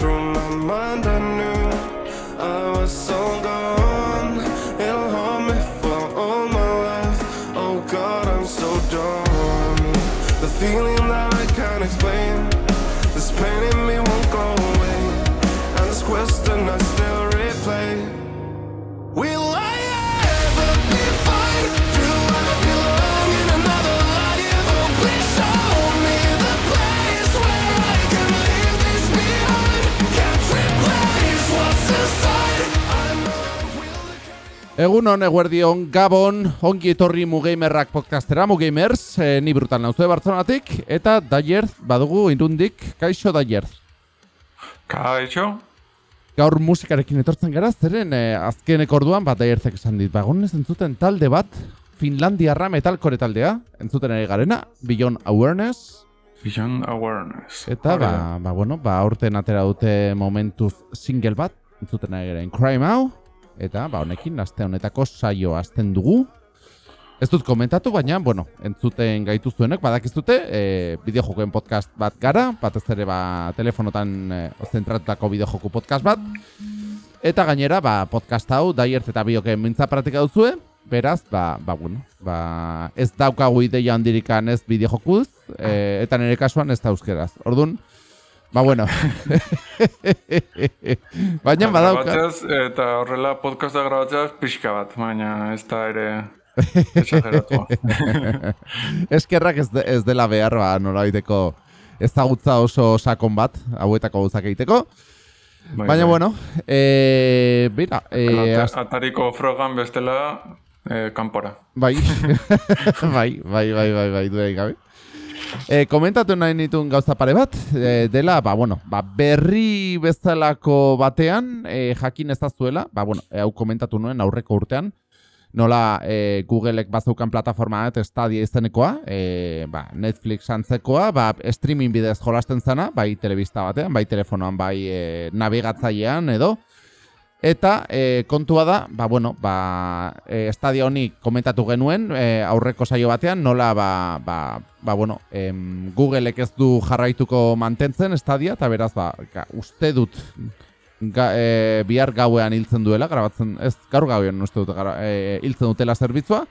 through my mind. Egun hon, eguerdion, Gabon, ongi etorri Mugamerrak podcastera, Mugamers, e, ni brutal nauzue Bartzonatik, eta Daier, badugu irundik, kaixo Daier. Kaixo? Gaur musikarekin etortzen gara, zeren e, azkeneko orduan, bat Daierzek esan dit, bagon ez entzuten talde bat, Finlandiarra metalcore taldea, entzuten ere garena, Beyond Awareness, Vision Awareness. eta, ba, ba, bueno, ba, aurten atera dute momentuz single bat, entzuten ere garen Crime Out, eta, ba, honekin, aste honetako saio azten dugu, Ez dut komentatu, baina, bueno, entzuten gaituztuenek, badakizute, e, bideojokoen podcast bat gara, batez ere ba, telefonotan e, zentratutako bideojoku podcast bat, eta gainera, ba, podcast hau, daiert eta bioken mintza pratika duzue, beraz, ba, ba, bueno, ba, ez daukagu ideia handirikan ez bideojokuz, e, eta nire kasuan ez da euskeraz. Orduan, ba, bueno. baina badauka. Eta horrela podcasta grabatzeaz pixka bat, baina ez da ere. Eskerrak ez, de, ez dela behar, ba, norabaiteko ezagutza oso sakon bat, hauetako gauzak egiteko. Bai, Baina, bai. bueno, e, bira, e, Ata- Atariko frogan bestela eh, kanpora. bai, bai, bai, bai, bai, bai, duerik gabe. E, komentatu nahi nituen gauza pare bat, e, dela, ba, bueno, ba, berri bezalako batean, e, jakin ezazuela, ba, bueno, hau komentatu nuen aurreko urtean, nola e, Googleek bazeukan plataforma bat Stadia izenekoa, e, ba, Netflix antzekoa, ba, streaming bidez jolasten zana, bai telebista batean, bai telefonoan, bai e, nabigatzailean edo, Eta e, kontua da, ba, bueno, ba, e, estadia honi komentatu genuen e, aurreko saio batean, nola ba, ba, ba, bueno, em, Googleek ez du jarraituko mantentzen estadia, eta beraz, ba, ga, uste dut ga, e, bihar gauean hiltzen duela, grabatzen, ez gaur gauean uste dut gara, e, hiltzen dutela zerbitzua,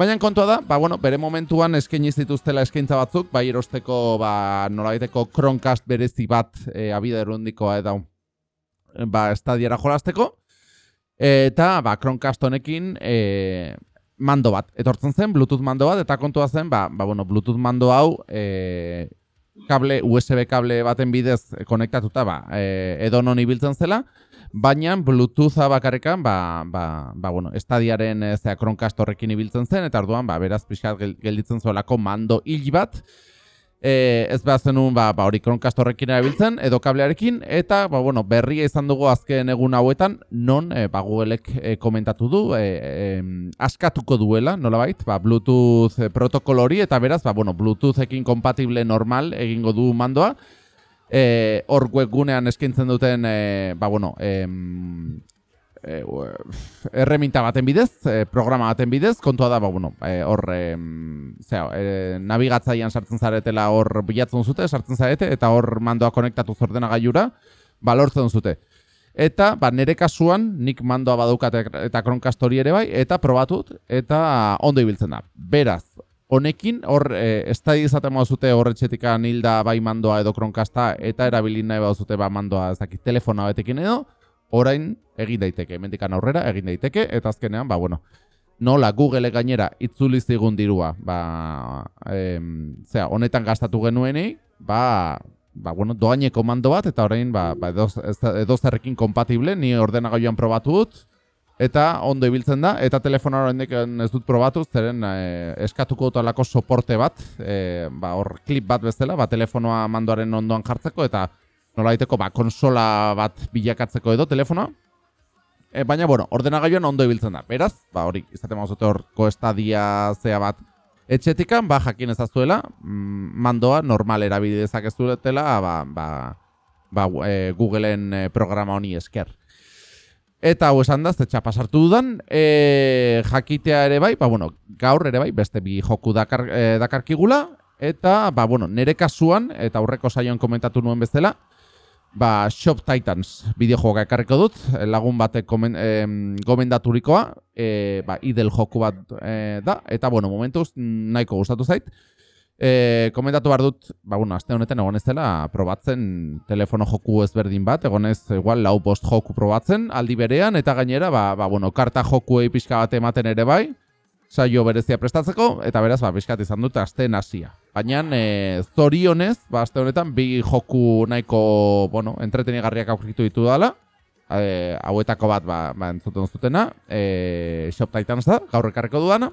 Baina kontua da, ba, bueno, bere momentuan eskaini zituztela eskaintza batzuk, bai erosteko ba, nolabaiteko Chromecast berezi bat e, abide erundikoa edo ba, estadiara jolasteko. Eta ba, Chromecast honekin e, mando bat. Etortzen zen, Bluetooth mando bat, eta kontua zen, ba, ba, bueno, Bluetooth mando hau e, kable, USB kable baten bidez konektatuta, ba, e, edo non ibiltzen zela, baina Bluetootha bakarrekan, ba, ba, ba, bueno, estadiaren zera Chromecast horrekin ibiltzen zen, eta orduan, ba, beraz pixkat gel- gelditzen zuelako mando hil bat, e, ez behar zenun, ba, ba, hori Chromecast horrekin erabiltzen, edo kablearekin, eta, ba, bueno, berria izan dugu azken egun hauetan, non, e, ba, Googleek e, komentatu du, e, em, askatuko duela, nolabait, ba, Bluetooth e, protokolo hori, eta beraz, ba, bueno, Bluetoothekin kompatible normal egingo du mandoa, e, hor webgunean eskaintzen duten, e, ba, bueno, em, e, u- erreminta baten bidez, e, programa baten bidez, kontua da, ba, bueno, e, hor, em, zera, e, nabigatzaian sartzen zaretela hor bilatzen zute, sartzen zarete, eta hor mandoa konektatu zordena gailura, ba, lortzen zute. Eta, ba, nire kasuan, nik mandoa badaukat eta- Chromecast hori ere bai, eta probatut, eta ondo ibiltzen da. Beraz, honekin, hor, e, estadi izaten zute horretxetikan hilda bai mandoa edo Chromecasta, eta erabili nahi baduzute ba mandoa ez dakit telefona batekin edo, orain egin daiteke, mendikan aurrera egin daiteke, eta azkenean, ba, bueno, nola Google gainera itzuli zigun dirua, ba, em, zera, honetan gastatu genuenik, ba, ba, bueno, doaineko mando bat, eta orain, ba, ba edo, edo zerrekin kompatible, ni ordenagailuan probatu dut, eta ondo ibiltzen da, eta telefonoa oraindik ez dut probatu, zeren e, eskatuko dut alako soporte bat, e, ba, hor klip bat bezala, ba, telefonoa mandoaren ondoan jartzeko, eta nolaiteko ba, konsola bat bilakatzeko edo telefonoa. E, baina, bueno, ordenagailuan ondo ibiltzen da. Beraz, ba, hori, izaten mauzute horko estadia zea bat etxetikan, ba, jakin ezazuela, mm, mandoa normal erabili dezakezuetela, ba, ba, ba, e, Googleen e, programa honi esker. Eta hau esan da, zetxa pasartu dudan, e, jakitea ere bai, ba, bueno, gaur ere bai, beste bi joku dakar, e, dakarkigula, eta, ba, bueno, nere kasuan, eta aurreko saioan komentatu nuen bezala, ba, Shop Titans bideojoga ekarriko dut, lagun batek komen, em, gomendaturikoa, e, ba, idel joku bat e, da, eta bueno, momentuz nahiko gustatu zait. E, komendatu behar dut, ba, bueno, aste honetan egon ez dela probatzen telefono joku ezberdin bat, egon ez igual lau post joku probatzen aldi berean, eta gainera, ba, ba bueno, karta joku pixka bat ematen ere bai, saio berezia prestatzeko, eta beraz, ba, pixkat izan dut aste nasia. Baina, e, zorionez, ba, aste honetan, bi joku nahiko, bueno, entretenigarriak aurkitu ditu dala, e, hauetako bat, ba, ba entzuten zutena, e, Shop Titans da, gaur ekarreko dudana,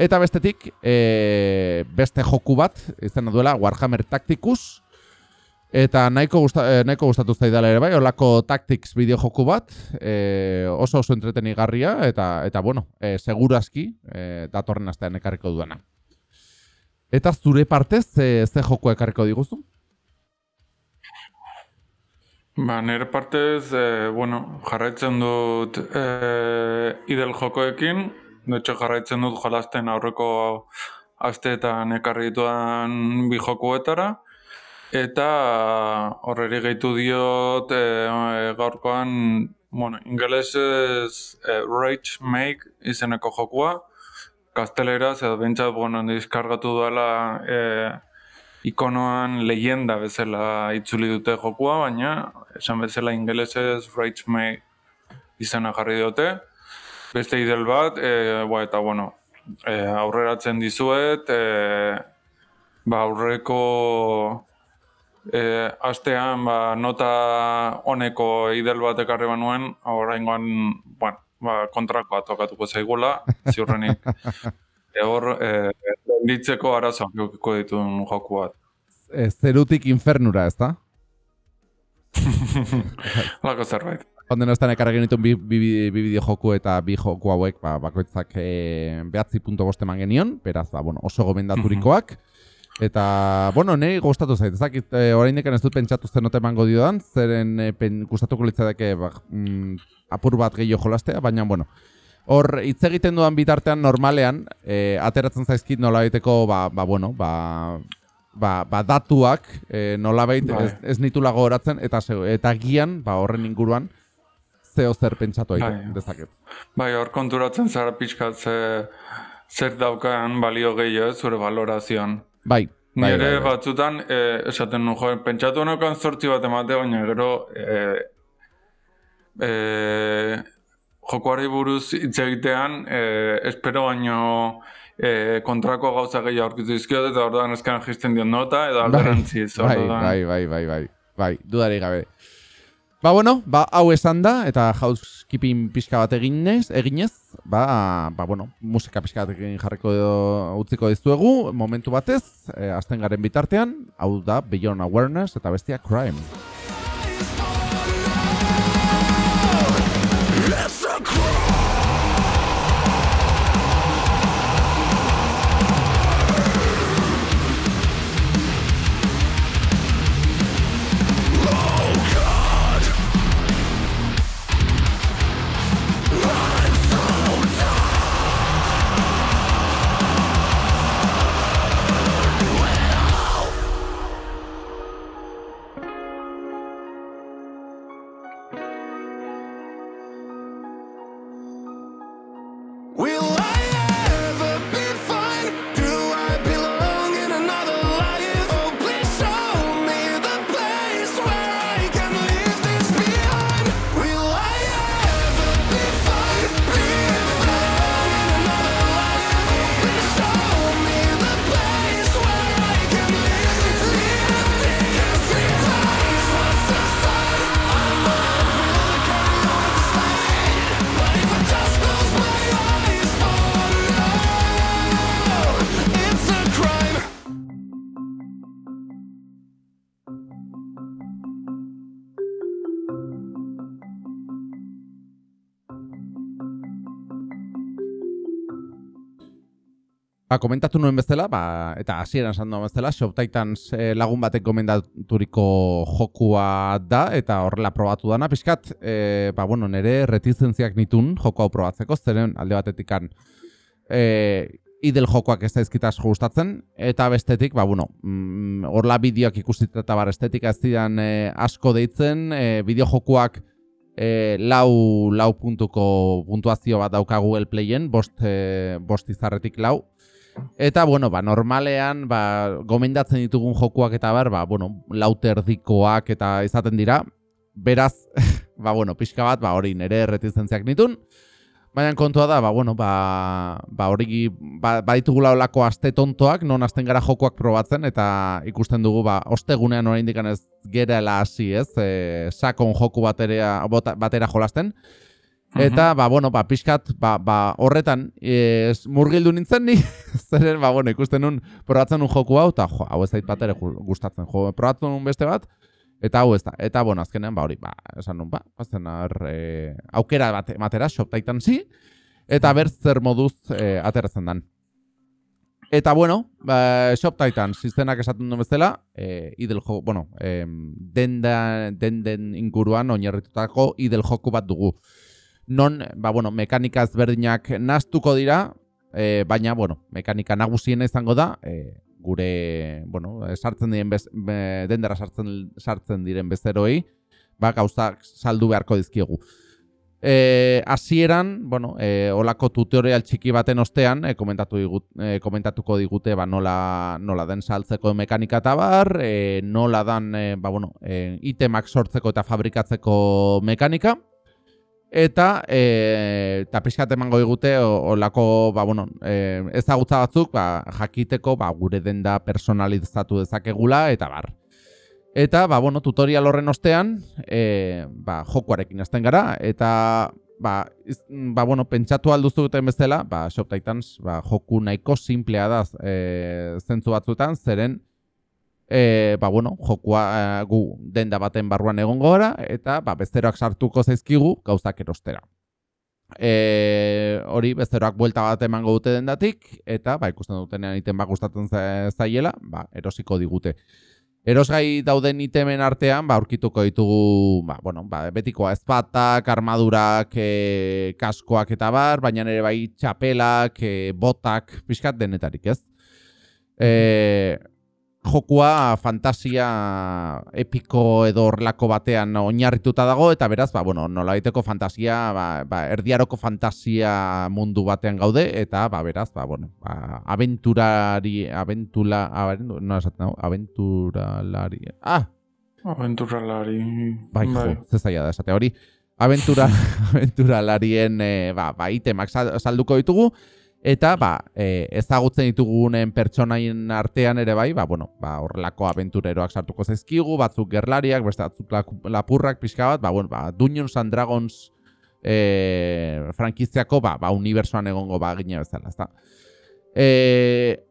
eta bestetik, e, beste joku bat, izan duela, Warhammer Tacticus, Eta nahiko, gusta, eh, nahiko gustatu zaidala ere bai, olako Tactics bideo joku bat, eh, oso oso entretenigarria, eta, eta bueno, eh, segurazki eh, datorren astean ekarriko duena. Eta zure partez, ze, ze joku ekarriko diguzu? Ba, nire partez, e, bueno, jarraitzen dut e, idel jokoekin, dutxo jarraitzen dut jolazten aurreko asteetan ekarri dituan bi jokuetara, eta horreri gehitu diot e, gaurkoan, bueno, ingelesez e, Rage Make izeneko jokua, gazteleraz, edo bentsat, bueno, diskargatu duela e, ikonoan leyenda bezala itzuli dute jokua, baina esan bezala ingelesez Rage May izena jarri dute. Beste idel bat, e, ba, eta bueno, e, aurreratzen dizuet, e, ba, aurreko e, astean ba, nota honeko idel bat ekarri banuen, oraingoan, bueno, ba, kontrakoa tokatuko zaigula, ziurrenik. E, hor, e, ditzeko arazoak jokiko dituen joku bat. E, zerutik infernura, ez da? Lako zerbait. Onden nostan ekarra genituen bi, bi, bi bideo joku eta bi joku hauek ba, bakoitzak e, behatzi punto boste genion, beraz, ba, bueno, oso gomendaturikoak. Eta, bueno, nahi gustatu zait, ezakit, e, orain ez dut pentsatu zen note mango diodan, zeren e, pen, gustatuko litzadeke ba, mm, apur bat gehiago jolastea, baina, bueno, hor, hitz egiten dudan bitartean normalean, e, ateratzen zaizkit nola ba, ba, bueno, ba, ba, ba datuak e, nolabait bai. ez, ez nitula gogoratzen eta eta gian ba horren inguruan zeo zer pentsatu aite bai. dezaket. Bai, hor konturatzen zara pixkat ze, zer daukan balio gehiago zure valorazioan. Bai. Bai, Nire bai, bai. batzutan, e, esaten nu, jo, pentsatu honekan zortzi bat emate, baina gero e, e, jokoari buruz hitz egitean, e, espero baino e, kontrako gauza gehiago aurkitu dizkiot eta orduan eskan jisten dion nota edo bai, alderantziz. Bai, bai, bai, bai, bai, bai, dudari gabe. Ba, bueno, ba, hau esan da, eta housekeeping pixka bat eginez, eginez, ba, ba, bueno, musika pixka bat egin jarriko utziko dizuegu, momentu batez, e, azten garen bitartean, hau da, Beyond Awareness eta bestia Crime. Ba, komentatu nuen bezala, ba, eta hasieran esan duen bezala, Shop Titans eh, lagun batek komendaturiko jokua da, eta horrela probatu dana, pixkat, eh, ba, bueno, nire retizentziak nitun joko hau probatzeko, zeren alde batetikan, eh, idel jokoak ez daizkitaz gustatzen, eta bestetik, ba, bueno, mm, orla bideoak ikusita eta bar estetika ez zidan e, asko deitzen, e, bideo jokoak e, lau, lau puntuko puntuazio bat dauka Google Playen, bost, e, bost izarretik lau, Eta, bueno, ba, normalean, ba, gomendatzen ditugun jokuak eta bar, ba, bueno, lauterdikoak eta izaten dira. Beraz, ba, bueno, pixka bat, ba, hori nire erretizentziak nitun. Baina kontua da, ba, bueno, ba, ba hori ba, baditugula olako aste tontoak, non asten gara jokoak probatzen, eta ikusten dugu, ba, ostegunean hori indikan ez gerela hasi, ez, e, sakon joku batera, batera jolasten. Eta, ba, bueno, ba, pixkat, ba, ba, horretan, ez, murgildu nintzen ni, zeren, ba, bueno, ikusten nun, probatzen nun joku hau, eta, jo, hau ez zait gustatzen, jo, probatzen nun beste bat, eta hau ez da, eta, bueno, azkenean, ba, hori, ba, esan nun, ba, pasen ar, e, aukera bat, matera, shop taitan zi, eta berz zer moduz e, ateratzen dan. Eta, bueno, ba, shop taitan, sistenak esaten duen bezala, e, idel jo, bueno, e, den, den, den inguruan, oinarritutako idel joku bat dugu non, ba, bueno, mekanika ezberdinak naztuko dira, e, baina, bueno, mekanika nagusien izango da, e, gure, bueno, sartzen diren bez, dendera sartzen, sartzen diren bezeroi, ba, gauzak saldu beharko dizkiegu. E, asieran, bueno, e, olako tutorial txiki baten ostean, e, komentatu digut, e, komentatuko digute ba, nola, nola den saltzeko mekanika eta bar, e, nola dan e, ba, bueno, e, itemak sortzeko eta fabrikatzeko mekanika, Eta e, eta pixkat emango digute olako ba, bueno, e, ezagutza batzuk ba, jakiteko ba, gure denda personalizatu dezakegula eta bar. Eta ba, bueno, tutorial horren ostean e, ba, jokuarekin hasten gara eta ba, iz, ba, bueno, pentsatu alduzu duten bezala ba, Shop Titans ba, joku nahiko simplea da e, zentzu batzuetan zeren e, ba, bueno, jokua e, gu denda baten barruan egon gora, eta ba, bezeroak sartuko zaizkigu gauzak erostera. E, hori bezeroak buelta bat emango dute dendatik, eta ba, ikusten dutenean iten bak gustatzen zaiela, ba, erosiko digute. Erosgai dauden itemen artean, ba, aurkituko ditugu, ba, bueno, ba, betikoa ezpatak, armadurak, e, kaskoak eta bar, baina ere bai txapelak, e, botak, pixkat denetarik, ez? E, jokua fantasia epiko edo horrelako batean oinarrituta dago eta beraz ba bueno nolabaiteko fantasia ba, ba erdiaroko fantasia mundu batean gaude eta ba beraz ba bueno ba aventurari aventula no esaten aventuralari ah! Aventuralari bai, bai. jo zaila da esate. Hori aventura aventuralarien eh, ba ba itemak salduko ditugu Eta ba, e, ezagutzen ditugunen pertsonaien artean ere bai, ba, bueno, ba, horrelako aventureroak sartuko zaizkigu, batzuk gerlariak, beste batzuk lapurrak pixka bat, ba, bueno, ba, Dungeons and Dragons e, frankiziako, ba, ba, unibersoan egongo ba, gine bezala, ezta. E,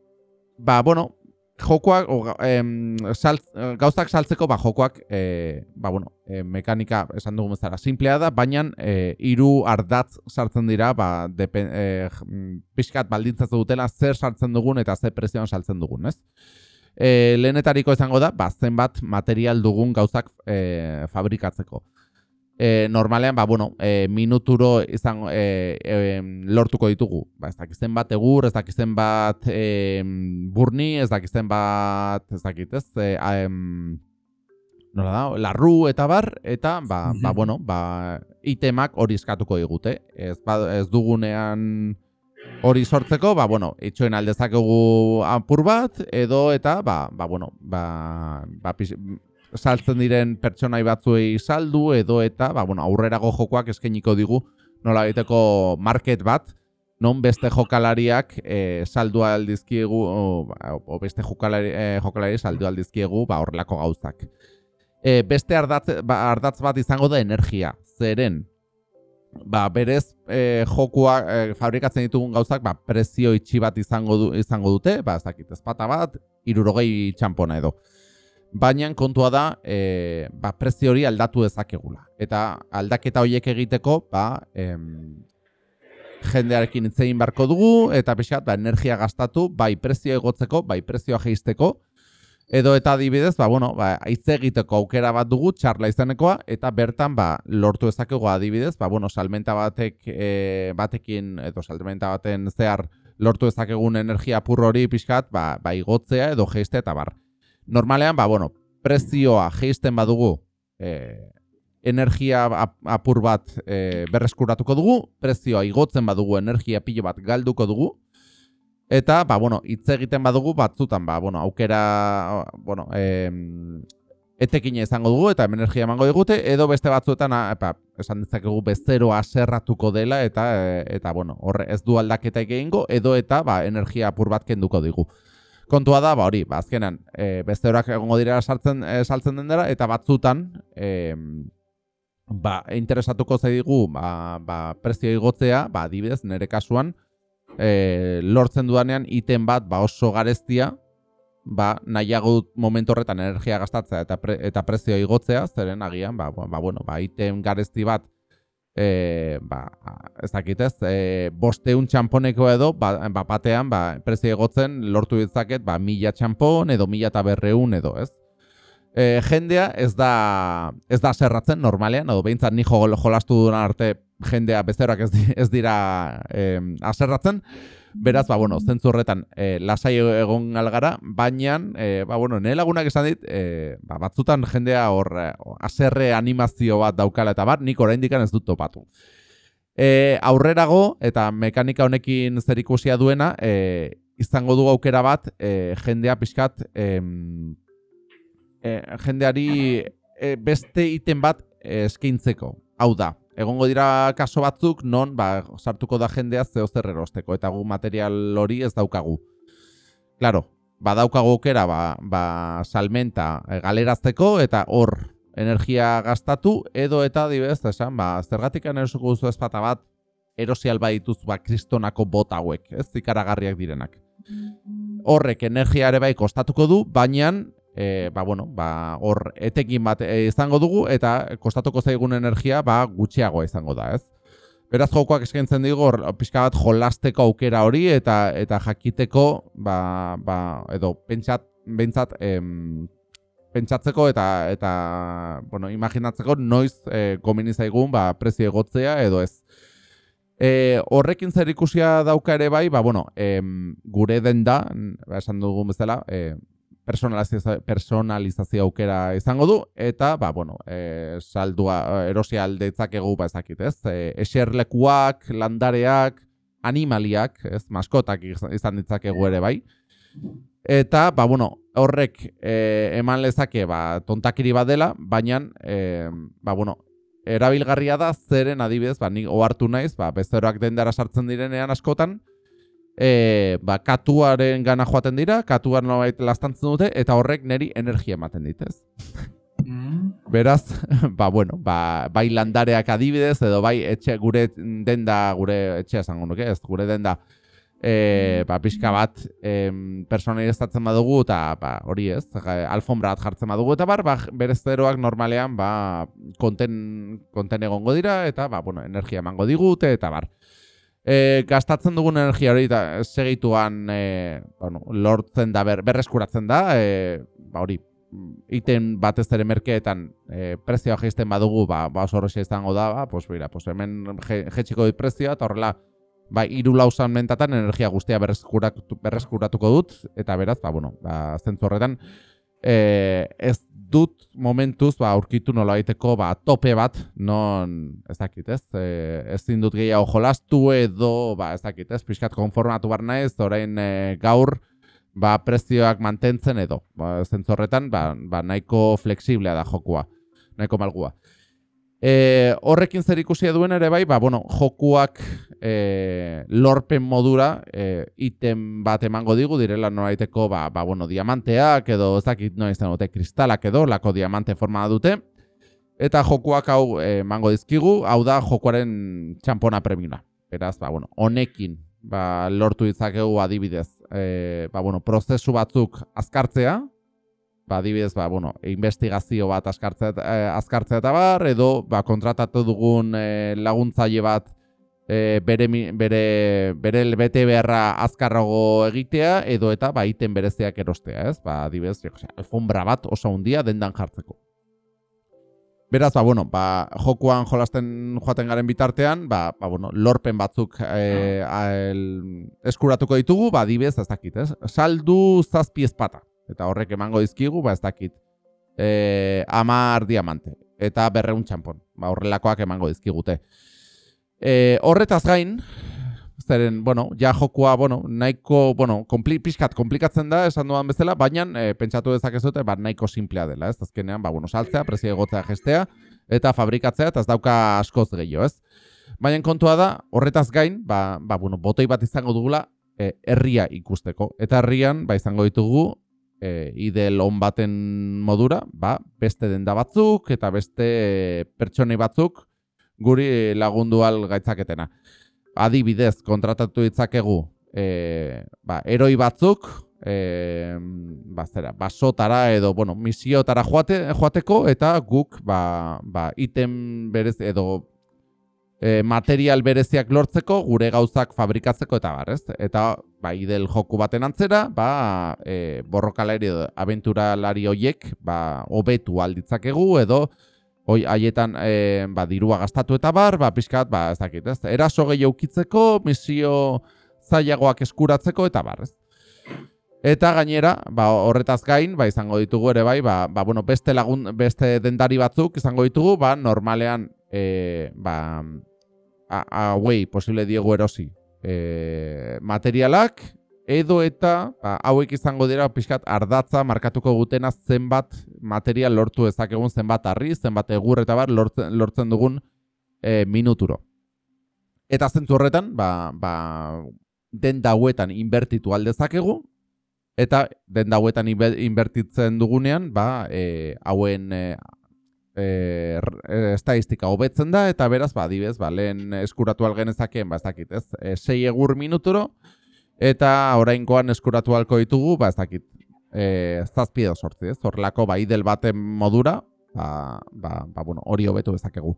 ba, bueno, jokoak, o, em, salt, gauzak saltzeko, ba, jokoak, e, ba, bueno, e, mekanika esan dugu bezala, simplea da, baina e, iru ardatz sartzen dira, ba, depen, e, pixkat baldintzatzen dutela, zer sartzen dugun eta zer prezioan saltzen dugun, ez? E, lehenetariko izango da, ba, zenbat material dugun gauzak e, fabrikatzeko e, normalean, ba, bueno, e, minuturo izan e, e, lortuko ditugu. Ba, ez dakizten bat egur, ez dakizten bat e, burni, ez dakizten bat, ez dakit, ez, e, nola da, larru eta bar, eta, ba, ba bueno, ba, itemak hori eskatuko digute. Ez, ba, ez dugunean hori sortzeko, ba, bueno, itxoen aldezakegu apur bat, edo, eta, ba, ba bueno, ba, ba, saltzen diren pertsonai batzuei saldu edo eta ba, bueno, aurrerago jokoak eskainiko digu nola egiteko market bat non beste jokalariak e, saldu aldizkiegu o, o beste jokalari, e, jokalari saldu aldizkiegu ba, horrelako gauzak. E, beste ardatz, ba, ardatz bat izango da energia, zeren ba, berez e, jokua e, fabrikatzen ditugun gauzak ba, prezio itxi bat izango, du, izango dute, ba, ez dakit, ezpata bat, irurogei txampona edo baina kontua da e, ba, prezio hori aldatu dezakegula. Eta aldaketa horiek egiteko, ba, em, jendearekin itzein barko dugu, eta pixat, ba, energia gastatu, bai prezio egotzeko, bai prezioa geizteko, edo eta adibidez, ba, bueno, ba, egiteko aukera bat dugu, txarla izanekoa, eta bertan, ba, lortu ezakego adibidez, ba, bueno, salmenta batek, e, batekin, edo salmenta baten zehar lortu ezakegun energia apur hori pixkat, ba, ba igotzea edo geistea eta bar. Normalean, ba, bueno, prezioa geisten badugu, e, energia apur bat e, berreskuratuko dugu, prezioa igotzen badugu energia pilo bat galduko dugu, eta, ba, bueno, hitz egiten badugu batzutan, ba, bueno, aukera, bueno, e, etekina izango dugu eta energia emango digute, edo beste batzuetan, epa, esan dezakegu bezero aserratuko dela, eta, e, eta bueno, horre ez du aldaketa egingo, edo eta, ba, energia apur bat kenduko digu. Kontua da, ba, hori, ba, azkenan, e, besteroak egongo dira sartzen, e, saltzen den dela, eta batzutan, e, ba, interesatuko zaigu ba, ba, prezio igotzea, ba, adibidez, nire kasuan, e, lortzen dudanean iten bat ba, oso gareztia, ba, nahiago momentu horretan energia gastatzea eta, pre, eta prezio igotzea, zeren agian, ba, ba, bueno, ba, iten garezti bat, e, ba, ez dakitez, e, bosteun txamponeko edo, ba, ba, batean, ba, prezio igotzen lortu ditzaket, ba, mila txampon edo mila eta berreun edo, ez? e, jendea ez da ez da serratzen normalean edo beintzat ni jolastu duen arte jendea bezeroak ez, ez dira e, aserratzen beraz ba bueno zentzu horretan e, lasai egon algara baina e, ba bueno ne lagunak esan dit e, ba, batzutan jendea hor aserre animazio bat daukala eta bat nik oraindik ez dut topatu. E, aurrerago eta mekanika honekin zerikusia duena e, izango du aukera bat e, jendea pixkat e, jendeari e, beste iten bat eskaintzeko. Hau da, egongo dira kaso batzuk non ba, sartuko da jendea zeo zer erosteko eta gu material hori ez daukagu. Claro, ba daukagu okera ba, ba salmenta e, galerazteko eta hor energia gastatu edo eta dibez esan ba zergatik anerusuko duzu ezpata bat erosial badituz ba kristonako bot hauek, ez ikaragarriak direnak. Horrek energia ere bai kostatuko du, baina e, ba, bueno, ba, hor etekin bat e, izango dugu eta kostatuko zaigun energia ba, gutxiago izango da, ez? Beraz jokoak eskaintzen digu hor pixka bat jolasteko aukera hori eta eta jakiteko ba, ba, edo pentsat bentsat em, pentsatzeko eta eta bueno, imaginatzeko noiz e, komeni zaigun ba, prezio egotzea edo ez. E, horrekin zer ikusia dauka ere bai, ba, bueno, em, gure denda, ba, esan dugun bezala, e, personalizazio, aukera izango du eta ba bueno, eh saldua erosi aldetzakegu ba ezakit, ez? E, eserlekuak, landareak, animaliak, ez? Maskotak izan ditzakegu ere bai. Eta ba bueno, horrek e, eman lezake ba tontakiri badela, baina e, ba bueno, erabilgarria da zeren adibidez, ba ni ohartu naiz, ba bezeroak dendara sartzen direnean askotan, e, ba, katuaren gana joaten dira, katuan nolabait lastantzen dute, eta horrek neri energia ematen ditez. Mm. Beraz, ba, bueno, ba, bai landareak adibidez, edo bai etxe gure denda, gure etxea esango nuke, ez gure denda, e, ba, pixka bat e, personaliztatzen badugu, eta ba, hori ez, alfombra bat jartzen badugu, eta bar, ba, berezteroak normalean, ba, konten, konten egongo dira, eta, ba, bueno, energia emango digute, eta bar e, gastatzen dugun energia hori eta segituan e, bueno, lortzen da ber, berreskuratzen da e, ba hori iten batez ere merkeetan e, prezioa jaisten badugu ba, ba oso horrexe izango da ba, pues, bera, pues, hemen jetxiko dit prezioa eta horrela ba, iru lausan mentatan energia guztia berreskuratu, berreskuratuko dut eta beraz, ba, bueno, ba, zentzu horretan e, ez dut momentuz ba aurkitu nola daiteko ba tope bat non ez dakit ez? E, ezin dut gehiago jolastu edo ba ez dakit ez? Pixkat konformatu bar naiz orain e, gaur ba prezioak mantentzen edo. Ba zentzorretan ba, ba nahiko flexiblea da jokua nahiko malgua E, horrekin zer ikusia duen ere bai, ba, bueno, jokuak e, lorpen modura e, item bat emango digu, direla noraiteko ba, ba, bueno, diamanteak edo ez dakit no izan dute kristalak edo, lako diamante forma dute. Eta jokuak hau emango dizkigu, hau da jokuaren txampona premina. Beraz, ba, bueno, honekin ba, lortu ditzakegu adibidez, e, ba, bueno, prozesu batzuk azkartzea, ba, dibidez, ba, bueno, investigazio bat askartzea, eh, azkartzea eta bar, edo ba, kontratatu dugun eh, laguntzaile bat eh, bere, bere, bere bete beharra azkarrago egitea, edo eta ba, iten bereziak erostea, ez? Ba, dibidez, alfombra bat oso handia dendan jartzeko. Beraz, ba, bueno, ba, jokuan jolasten joaten garen bitartean, ba, ba, bueno, lorpen batzuk e, el, eskuratuko ditugu, ba, dibez, ez dakit, ez? Saldu zazpi espata. Eta horrek emango dizkigu, ba, ez dakit, e, amar diamante. Eta berreun txampon. Ba, horrelakoak emango dizkigute. E, horretaz gain, zeren, bueno, ja jokua, bueno, nahiko, bueno, kompli, pixkat komplikatzen da, esan duan bezala, baina e, pentsatu dezakezute, ba, nahiko simplea dela, ez? Azkenean, ba, bueno, saltzea, prezio egotzea gestea, eta fabrikatzea, eta ez dauka askoz gehiago, ez? Baina kontua da, horretaz gain, ba, ba bueno, botoi bat izango dugula, e, herria ikusteko. Eta herrian, ba, izango ditugu, e, idel on baten modura, ba, beste denda batzuk, eta beste pertsonei batzuk, guri lagundu al gaitzaketena. Adibidez kontratatu ditzakegu e, ba, eroi batzuk e, ba, zera, basotara edo bueno, misiotara joate, joateko eta guk ba, ba, item berez edo e, material bereziak lortzeko gure gauzak fabrikatzeko eta bar, ez? Eta ba, idel joku baten antzera, ba, e, borrokalari edo aventuralari hoiek ba, obetu alditzakegu edo Hoi, haietan e, ba, dirua gastatu eta bar, ba, pixkat, ba, ez dakit, ez? Eraso gehi aukitzeko, misio zailagoak eskuratzeko eta bar, ez? Eta gainera, ba, horretaz gain, ba, izango ditugu ere bai, ba, ba, bueno, beste lagun, beste dendari batzuk izango ditugu, ba, normalean, e, ba, hauei posible diegu erosi e, materialak, edo eta ba, hauek izango dira pixkat ardatza markatuko gutena zenbat material lortu ezakegun zenbat harri, zenbat egur eta bar lortzen, lortzen dugun e, minuturo. Eta zentzu horretan, ba, ba, den dauetan inbertitu aldezakegu, eta den dauetan inbertitzen dugunean, ba, e, hauen e, e, estadistika hobetzen da, eta beraz, ba, dibez, ba, lehen eskuratu algenezakeen, ba, ez dakit, ez, e, sei egur minuturo, Eta orainkoan eskuratu halko ditugu, ba ez dakit, e, zazpi edo sortzi, ez? Horrelako bai del baten modura, ba, ba, ba bueno, hori hobetu bezakegu.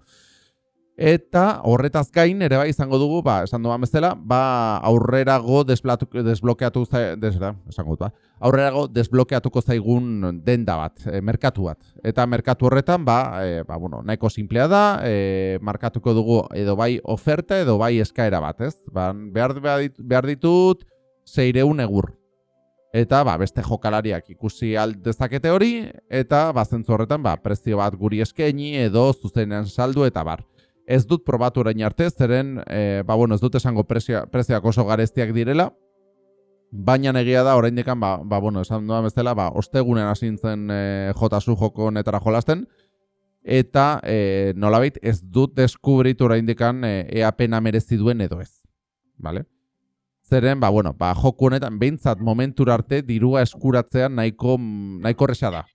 Eta horretaz gain ere bai izango dugu, ba, esan duan bezala, ba, aurrerago desblokeatu dut, ba. Aurrerago desblokeatuko zaigun denda bat, e, merkatu bat. Eta merkatu horretan, ba, e, ba, bueno, nahiko simplea da, e, markatuko dugu edo bai oferta edo bai eskaera bat, ez? Ba, behar, behar ditut zeireun egur. Eta ba, beste jokalariak ikusi aldezakete hori, eta ba, horretan ba, prezio bat guri eskaini edo zuzenean saldu eta bar ez dut probatu orain arte, zeren, e, ba, bueno, ez dut esango prezioak oso gareztiak direla, baina egia da, orain dekan, ba, ba, bueno, esan duan bezala, ba, ostegunen asintzen e, jotasu joko netara jolasten, eta e, nolabait ez dut deskubritu orain dekan e, ea pena merezi duen edo ez. Vale? Zeren, ba, bueno, ba, joku honetan, behintzat momentura arte dirua eskuratzean nahiko, nahiko resa da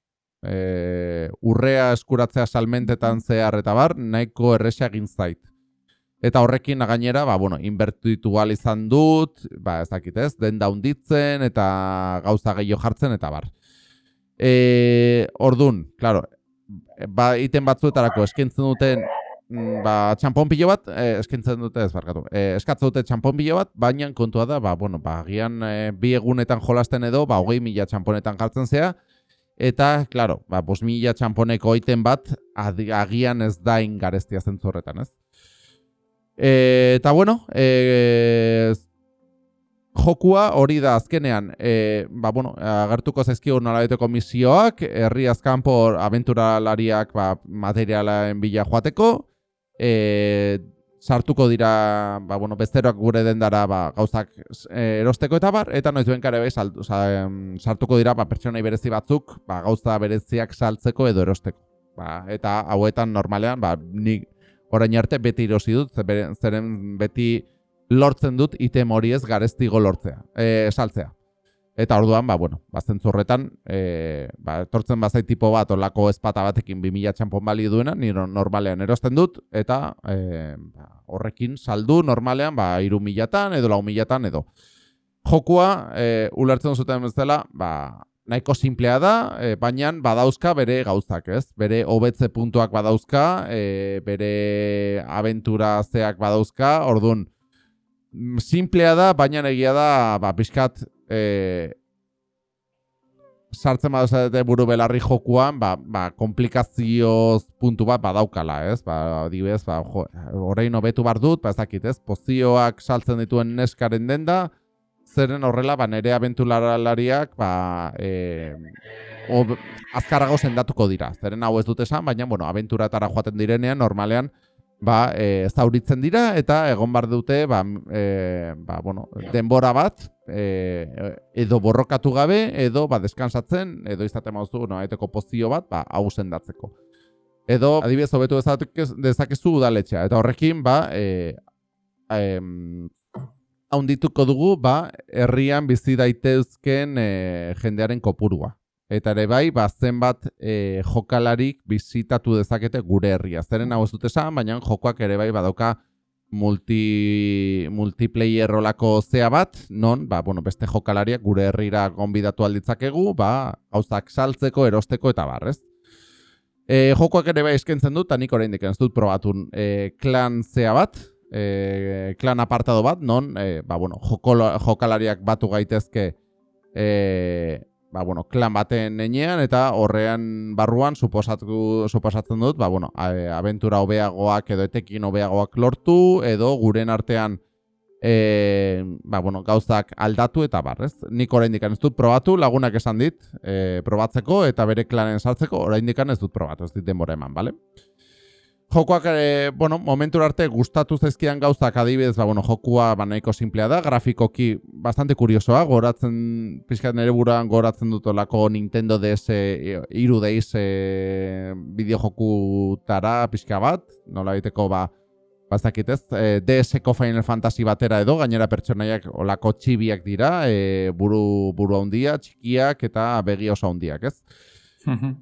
e, urrea eskuratzea salmentetan zehar eta bar, nahiko erresa egin zait. Eta horrekin gainera, ba, bueno, inbertitu izan dut, ba, ez dakit ez, den daunditzen eta gauza gehiago jartzen eta bar. E, ordun, claro, ba, iten batzuetarako eskintzen duten mm, ba, txampon pilo bat, e, eskintzen dute ez barkatu, e, eskatzen dute txampon pilo bat, baina kontua da, ba, bueno, ba, agian e, bi egunetan jolasten edo, ba, hogei mila txamponetan jartzen zea, Eta, klaro, ba, bos mila txamponeko oiten bat, agian ez da ingareztia zentzorretan, ez? E, eta, bueno, e, jokua hori da azkenean, e, ba, bueno, agertuko zaizkio nolabeteko misioak, herri azkanpo aventuralariak ba, materialen bila joateko, e, sartuko dira, ba, bueno, besteroak gure dendara ba, gauzak e, erosteko eta bar, eta noiz duen kare bai, sartuko dira ba, pertsonai berezi batzuk ba, gauza bereziak saltzeko edo erosteko. Ba, eta hauetan normalean, ba, nik orain arte beti erosi dut, zeren beti lortzen dut item hori ez gareztigo lortzea, e, saltzea. Eta orduan, ba, bueno, bazten zurretan, e, ba, etortzen bazai tipo bat, olako espata batekin 2000 txampon bali duena, nire normalean erosten dut, eta e, ba, horrekin saldu normalean, ba, iru milatan edo lau milatan edo. Jokua, e, ulertzen zuten bezala, ba, nahiko simplea da, e, baina badauzka bere gauzak, ez? Bere hobetze puntuak badauzka, e, bere aventura zeak badauzka, orduan, simplea da, baina egia da, ba, pixkat, e, sartzen baduzate buru belarri jokuan, ba, ba, komplikazioz puntu bat badaukala, ez? Ba, adibidez, ba, jo, orain hobetu bar dut, ba, ez dakit, ez? Pozioak saltzen dituen neskaren denda, zeren horrela, ba, nere abentularalariak, ba, e, o, azkarago sendatuko dira. Zeren hau ez dut esan, baina, bueno, abenturatara joaten direnean, normalean, ba, e, zauritzen dira eta egon bar dute ba, e, ba, bueno, denbora bat e, edo borrokatu gabe edo ba, deskansatzen edo izaten mauzu no, eteko pozio bat ba, hau sendatzeko. Edo adibidez hobetu dezakezu udaletxea eta horrekin ba, e, e, haundituko dugu ba, herrian bizi daitezken e, jendearen kopurua. Eta ere bai, ba, zenbat e, jokalarik bizitatu dezakete gure herria. Zeren hau ez dut esan, baina jokoak ere bai badauka multi, multiplayer rolako zea bat, non, ba, bueno, beste jokalariak gure herrira gonbidatu alditzakegu, ba, gauzak saltzeko, erosteko eta barrez. E, jokoak ere bai eskentzen dut, eta nik orain ez dut probatun e, klan zea bat, e, klan apartado bat, non, e, ba, bueno, jokalariak batu gaitezke e, ba, bueno, klan baten enean eta horrean barruan suposatu, suposatzen dut, ba, bueno, abentura hobeagoak edo etekin hobeagoak lortu edo guren artean e, ba, bueno, gauzak aldatu eta barrez. Nik oraindik ez dut probatu, lagunak esan dit, e, probatzeko eta bere klanen sartzeko oraindik ez dut probatu, ez dit denbora eman, bale? Jokoak, e, bueno, momentu arte gustatu zaizkian gauzak adibidez, ba, bueno, jokua ba, nahiko simplea da, grafikoki bastante kuriosoa, goratzen, pixkat nere buruan goratzen dut olako Nintendo DS, iru DS e, bideo joku tara pixka bat, nola biteko ba, bazakitez, e, DS-eko Final Fantasy batera edo, gainera pertsonaiak olako txibiak dira, e, buru, buru handia, txikiak eta begi oso handiak, ez?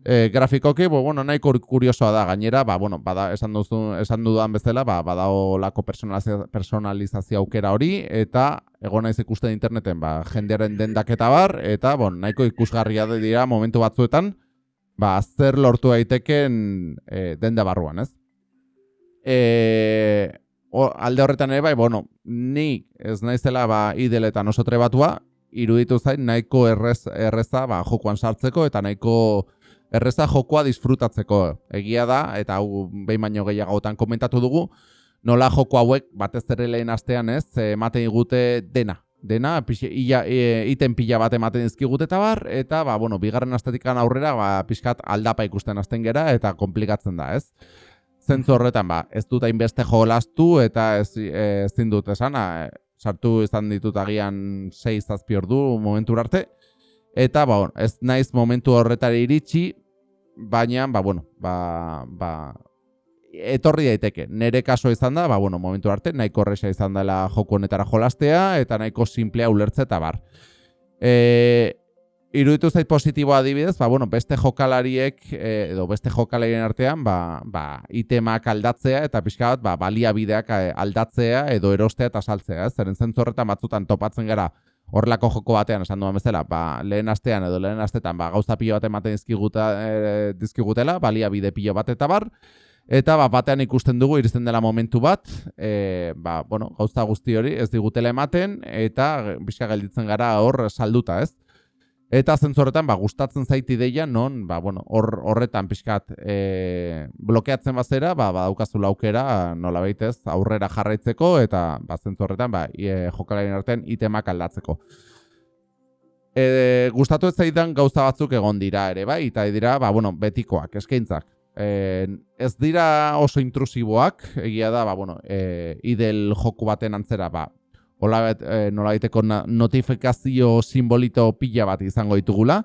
E, grafikoki, bo, bueno, nahiko kuriosoa da, gainera, ba, bueno, bada, esan, duzu, esan dudan bezala, ba, badao lako personalizazio aukera hori, eta egon naiz ikusten interneten, ba, jendearen dendaketa bar, eta, bon, nahiko ikusgarria dira momentu batzuetan, ba, zer lortu daiteken e, denda barruan, ez? E, o, alde horretan ere bai, bueno, ni ez naizela ba, ideletan oso trebatua, iruditu zain nahiko errez, erreza ba, jokoan sartzeko eta nahiko erreza jokoa disfrutatzeko. Egia da eta hau behin baino gehiagotan komentatu dugu nola joko hauek batez ere lehen astean ez ematen digute dena. Dena e, iten pila bat ematen dizkigute eta bar eta ba, bueno, bigarren astetikan aurrera ba, pixkat aldapa ikusten hasten gera eta komplikatzen da ez? Zentzu horretan ba, ez dut hainbeste jolastu eta ez, ezin dut esan sartu izan ditut agian 6 zazpi ordu momentu arte. Eta, ba, ez naiz momentu horretari iritsi, baina, ba, bueno, ba, ba, etorri daiteke. Nere kaso izan da, ba, bueno, momentu arte, nahiko horreza izan dela joko honetara jolastea, eta nahiko simplea ulertze eta bar. E, iruditu zait positiboa adibidez, ba, bueno, beste jokalariek, eh, edo beste jokalarien artean, ba, ba, itemak aldatzea eta pixka bat, ba, baliabideak eh, aldatzea edo erostea eta saltzea. Ez? Zeren zentzorretan batzutan topatzen gara horrelako joko batean, esan duan bezala, ba, lehen astean edo lehen astetan ba, gauza pilo bat ematen dizkiguta, e, dizkigutela, baliabide pilo bat eta bar, Eta ba, batean ikusten dugu iristen dela momentu bat, e, ba, bueno, gauza guzti hori ez digutela ematen, eta bizka gelditzen gara hor salduta, ez? Eta zentzorretan, ba, gustatzen zaiti ideia, non, ba, bueno, hor, horretan pixkat e, blokeatzen bazera, ba, ba, daukazu laukera, nola baitez, aurrera jarraitzeko, eta ba, zentzorretan, ba, e, jokalaren artean itemak aldatzeko. E, gustatu ez zaidan gauza batzuk egon dira ere, bai, eta dira, ba, bueno, betikoak, eskaintzak. E, ez dira oso intrusiboak, egia da, ba, bueno, e, idel joku baten antzera, ba, hola e, nola notifikazio simbolito pila bat izango ditugula,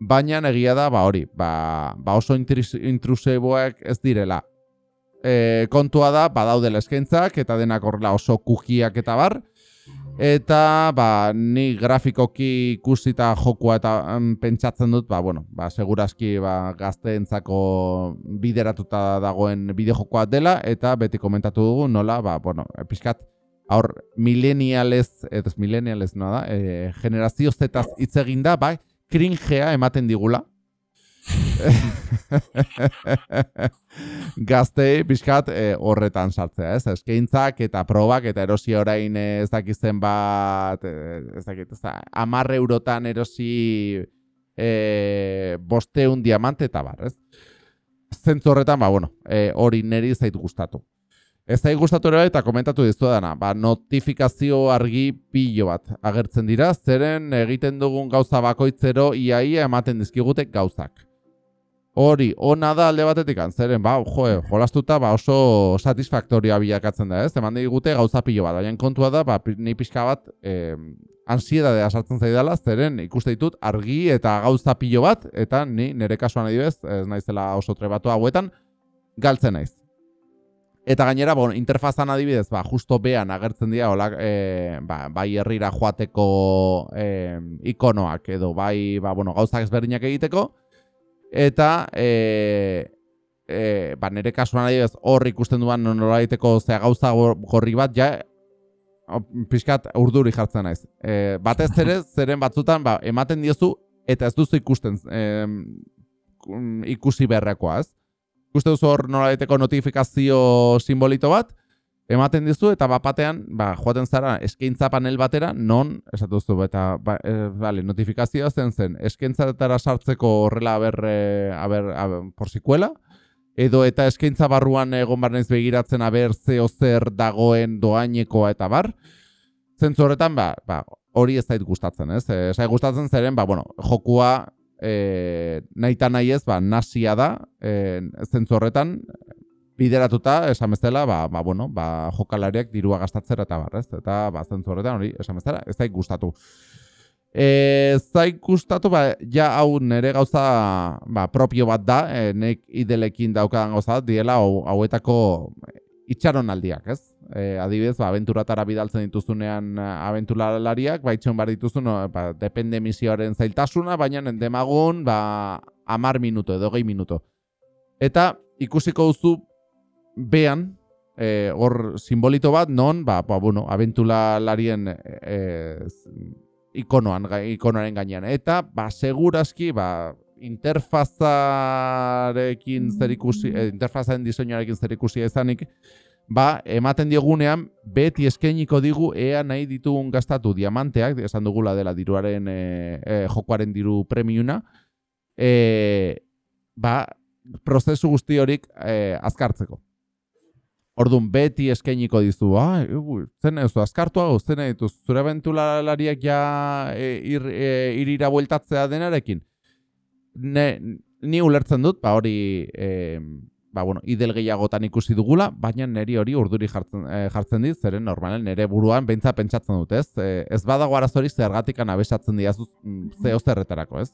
baina egia da, ba hori, ba, ba oso intrusiboak ez direla. E, kontua da, badaudela eskaintzak eta denak horrela oso kukiak eta bar, Eta, ba, ni grafikoki ikusita jokua eta um, pentsatzen dut, ba, bueno, ba, seguraski ba, gazteentzako bideratuta dagoen bideo dela, eta beti komentatu dugu, nola, ba, bueno, pixkat, aur millennialez edo millennialez no da, eh, generazio zetaz hitz eginda, bai, cringea ematen digula. Gazte pixkat eh, horretan sartzea, ez? Eskeintzak eta probak eta erosi orain ez dakizen bat, ez dakit, ez da, amarre eurotan erosi e, bosteun diamante eta bar, ez? Zentzu horretan, ba, bueno, e, hori neri zait gustatu. Ez zait gustatu ere bai, eta komentatu dizu dana, ba, notifikazio argi pilo bat agertzen dira, zeren egiten dugun gauza bakoitzero iaia ematen dizkigutek gauzak. Hori, ona da alde batetik zeren, ba, jo, jolastuta ba, oso satisfaktoria bilakatzen da, ez? Eman digute gauza pilo bat, baina kontua da, ba, ni pixka bat, eh, ansiedadea sartzen zaidala, zeren ikuste ditut argi eta gauza pilo bat, eta ni nire kasuan adibez, ez naizela oso trebatu hauetan, galtzen naiz. Eta gainera, bon, interfazan adibidez, ba, justo bean agertzen dira, hola, e, ba, bai herrira joateko e, ikonoak, edo bai, ba, bueno, gauzak ezberdinak egiteko, eta e, e, ba, nire kasuan adibidez hor ikusten duan nolaiteko zea gauza gorri bat ja pixkat urduri jartzen naiz. E, batez ere, zeren batzutan ba, ematen diozu eta ez duzu ikusten e, ikusi beharrekoa, ez? Ikuste duzu hor nolaiteko notifikazio simbolito bat, ematen dizu eta bapatean ba, joaten zara eskaintza panel batera non esatu zu eta ba, e, vale, notifikazioa zen zen eskaintzatara sartzeko horrela aber e, aber, aber por sikuela edo eta eskaintza barruan egon barnez begiratzen aber zeo zer dagoen doainekoa eta bar. Zentzu horretan ba, ba, hori ez zait gustatzen ez? E, zait gustatzen zeren ba, bueno, jokua e, nahi nahi ez ba, nasia da e, zentzu horretan bideratuta, esan bezala, ba, ba, bueno, ba, jokalariak dirua gastatzera eta barrez, eta ba, zentzu horretan hori, esan bezala, ez daik gustatu. Ez daik gustatu, ba, ja hau nere gauza ba, propio bat da, e, nek idelekin daukadan gauza, diela hauetako itxaron aldiak, ez? E, adibidez, ba, aventuratara bidaltzen dituzunean aventuralariak, ba, itxon bar dituzun, ba, depende misioaren zailtasuna, baina demagun, ba, amar minuto edo gehi minuto. Eta ikusiko duzu bean, e, hor simbolito bat, non, ba, ba bueno, abentula larien e, ikonoan, ikonoaren gainean. Eta, ba, segurazki, ba, interfazarekin zer ikusi, e, interfazaren diseinuarekin zer ikusi ezanik, ba, ematen diogunean, beti eskainiko digu ea nahi ditugun gastatu diamanteak, esan dugula dela diruaren, e, e, jokoaren diru premiuna, e, ba, prozesu guzti horik e, azkartzeko. Orduan beti eskainiko dizu, ah, zen ez hau, zen ez zure aventulalariak ja e, ir, e, irira bueltatzea denarekin. Ne, ni ulertzen dut, ba hori, e, ba bueno, idel gehiagotan ikusi dugula, baina neri hori urduri jartzen, e, jartzen dit, zeren normalen nere buruan bentsa pentsatzen dut, ez? E, ez badago arazori zergatikan abesatzen diazuz mm, zeo zerretarako, ez?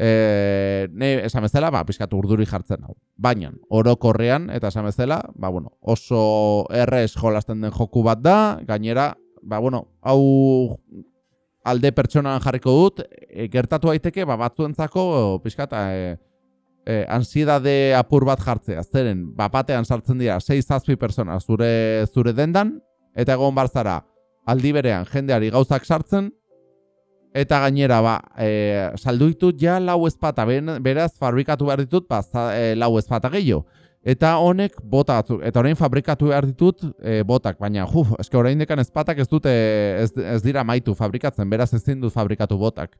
E, ne, esan bezala, ba, pixkatu urduri jartzen hau. Baina, orokorrean, eta esan bezala, ba, bueno, oso errez jolasten den joku bat da, gainera, ba, bueno, hau alde pertsonan jarriko dut, e, gertatu daiteke ba, batzuentzako, pixkata, e, e, ansiedade apur bat jartzea. Zeren, bapatean sartzen dira, 6 zazpi persona zure, zure dendan, eta egon barzara, aldi berean, jendeari gauzak sartzen, Eta gainera, ba, e, saldu ditut ja lau ezpata, beraz fabrikatu behar ditut ba, e, lau ezpata gehiago. Eta honek bota batzuk, eta orain fabrikatu behar ditut e, botak, baina, juf, eske orain dekan ezpatak ez dute, ez, ez dira maitu fabrikatzen, beraz ez dut fabrikatu botak.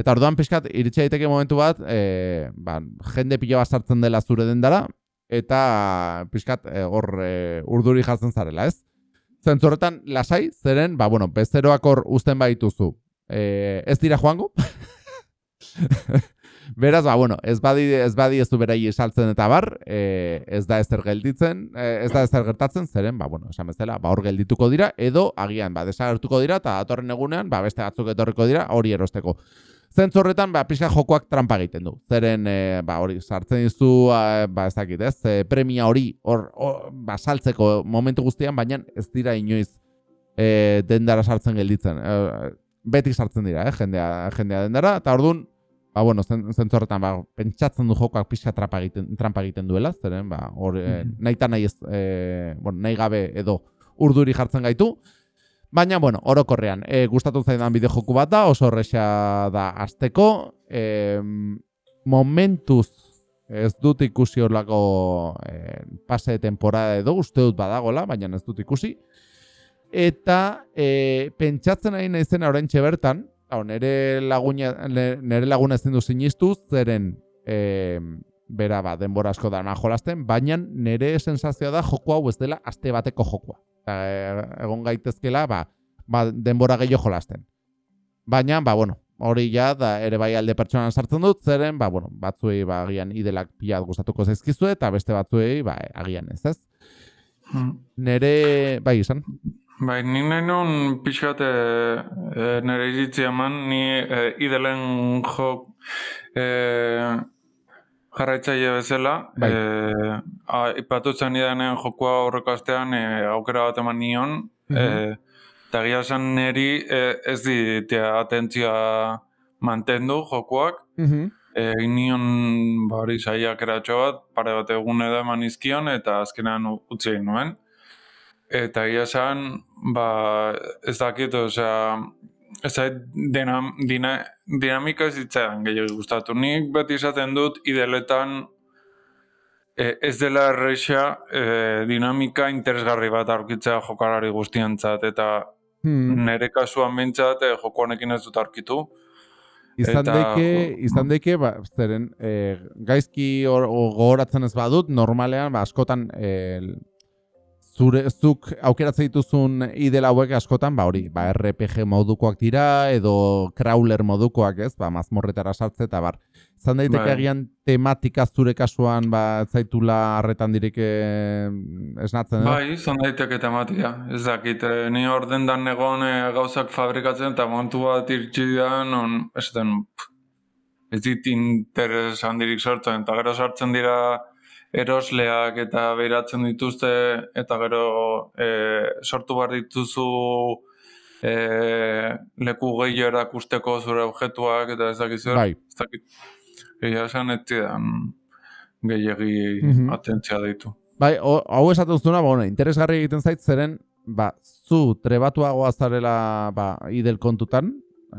Eta orduan pixkat, iritsi daiteke momentu bat, e, ba, jende pila bat sartzen dela zure dendara, eta pixkat, e, hor e, urduri jartzen zarela, ez? Zentzorretan, lasai, zeren, ba, bueno, bezeroak hor usten baituzu, eh, ez dira joango. Beraz, ba, bueno, ez badi ez badi ez du berai esaltzen eta bar, eh, ez da ezer gelditzen, eh, ez da ezer gertatzen, zeren, ba, bueno, esan bezala, ba, hor geldituko dira, edo agian, ba, desagertuko dira, eta atorren egunean, ba, beste batzuk etorriko dira, hori erosteko. Zentzu horretan, ba, pixka jokoak trampa egiten du. Zeren, e, ba, hori, sartzen dizu, ba, ez dakit, ez, e, premia hori, hor, ba, saltzeko momentu guztian, baina ez dira inoiz e, dendara sartzen gelditzen. E, beti sartzen dira, eh, jendea, jendea dendara, eta orduan, ba, bueno, zentzu horretan, ba, pentsatzen du jokoak pixka trampa egiten, trampa egiten duela, zeren, ba, hor, mm -hmm. nahi nahi ez, e, bueno, nahi gabe edo urduri jartzen gaitu, baina, bueno, orokorrean, e, gustatu zaidan bide joku bat da, oso horrexea da azteko, e, momentuz, ez dut ikusi horlako e, pase de temporada edo, uste dut badagola, baina ez dut ikusi, Eta e, pentsatzen ari naizen orain bertan, hau, nere laguna, nere laguna ezin du sinistu, zeren e, bera ba, denbora asko da jolasten, baina nere sensazioa da joko hau ez dela aste bateko jokoa. E, egon gaitezkela, ba, ba, denbora gehiago jolasten. Baina, ba, bueno, hori ja, da, ere bai alde pertsonan sartzen dut, zeren, ba, bueno, batzuei, ba, agian idelak pila gustatuko zaizkizu, eta beste batzuei, ba, agian ez, ez? Hmm. Nere, bai, izan? Bai, nik nahi nun pixkat e, e, nire iritzi eman, ni e, idelen jo e, jarraitzaile bezala. Bai. E, a, ipatu zen idanen jokua horreko astean e, aukera bat eman nion. Mhm. e, eta gira esan niri e, ez ditea atentzioa mantendu jokuak. Mhm. E, egin nion ba, saiak eratxo bat, pare bat egun edo eman izkion, eta azkenean utzi nuen. Eta egia esan, ba, ez dakit, osea, ez da, dinam, dina, dinamika ez ditzaidan gehiago gustatu. Nik beti izaten dut, ideletan e, ez dela erreixa e, dinamika interesgarri bat aurkitzea jokalari guztientzat, eta Hmm. nire kasuan bintzat e, joko honekin ez dut aurkitu. Izan Eta- daike, izan daike, ba, zeren, e, gaizki hor- o- gogoratzen ez badut, normalean, ba, askotan, e, zure, zuk aukeratzen dituzun idel hauek askotan, ba, hori, ba, RPG modukoak dira, edo crawler modukoak, ez, ba, mazmorretara sartze, eta bar. Izan daiteke Bai. agian tematika zure kasuan, ba, zaitula harretan dirik eh, esnatzen? Bai, izan daiteke tematia. Ez dakit, eh, ni ordendan egon eh, gauzak fabrikatzen eta momentu bat iritsi da, non, esaten, ez dit interes handirik sortzen, eta gero sartzen dira erosleak eta behiratzen dituzte, eta gero eh, sortu behar dituzu eh, leku gehiago erakusteko zure objetuak, eta ez dakit zer, Bai. ez dakit, egia esan ez gehiagi Mhm. atentzia ditu. Bai, hau esaten duzuna, ba, bueno, interesgarri egiten zait, zeren, ba, zu trebatuagoa zarela, ba, idel kontutan,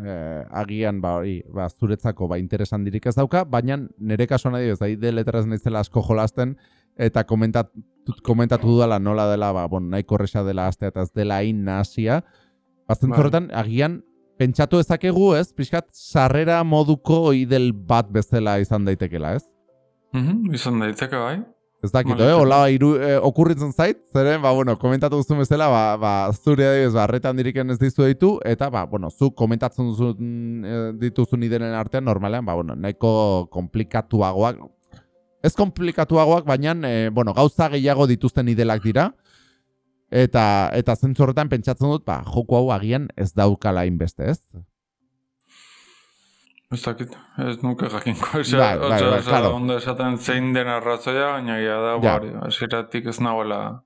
eh, agian, ba, hori, ba, zuretzako, ba, interesan dirik ez dauka, baina nire kasuan adibidez, da, idel eteraz naizela asko jolasten, eta komentatu, komentatu dudala nola dela, ba, bueno, nahiko erresa dela astea eta ez dela hain nahasia, ba, Bai. horretan, agian, pentsatu ezakegu, ez, pixkat, sarrera moduko idel bat bezala izan daitekela, ez? Mhm, izan daiteke bai. Ez dakit, eh? Ola, iru, eh, okurritzen zait, zeren, ba, bueno, komentatu duzun bezala, ba, ba, zure adibidez, ba, arretan diriken ez dizu ditu, eta, ba, bueno, zu komentatzen duzun, eh, dituzun idenen artean, normalean, ba, bueno, nahiko komplikatuagoak, ez komplikatuagoak, baina, eh, bueno, gauza gehiago dituzten idelak dira, eta, eta zentzu horretan pentsatzen dut, ba, joko hau agian ez daukala inbeste, ez? Ez dakit, ez nuke jakinko. Ose, Bai, bai, ose, bai, claro. ondo esaten zein den arrazoia, baina ja da, Ja. bari, hasieratik ez nagoela.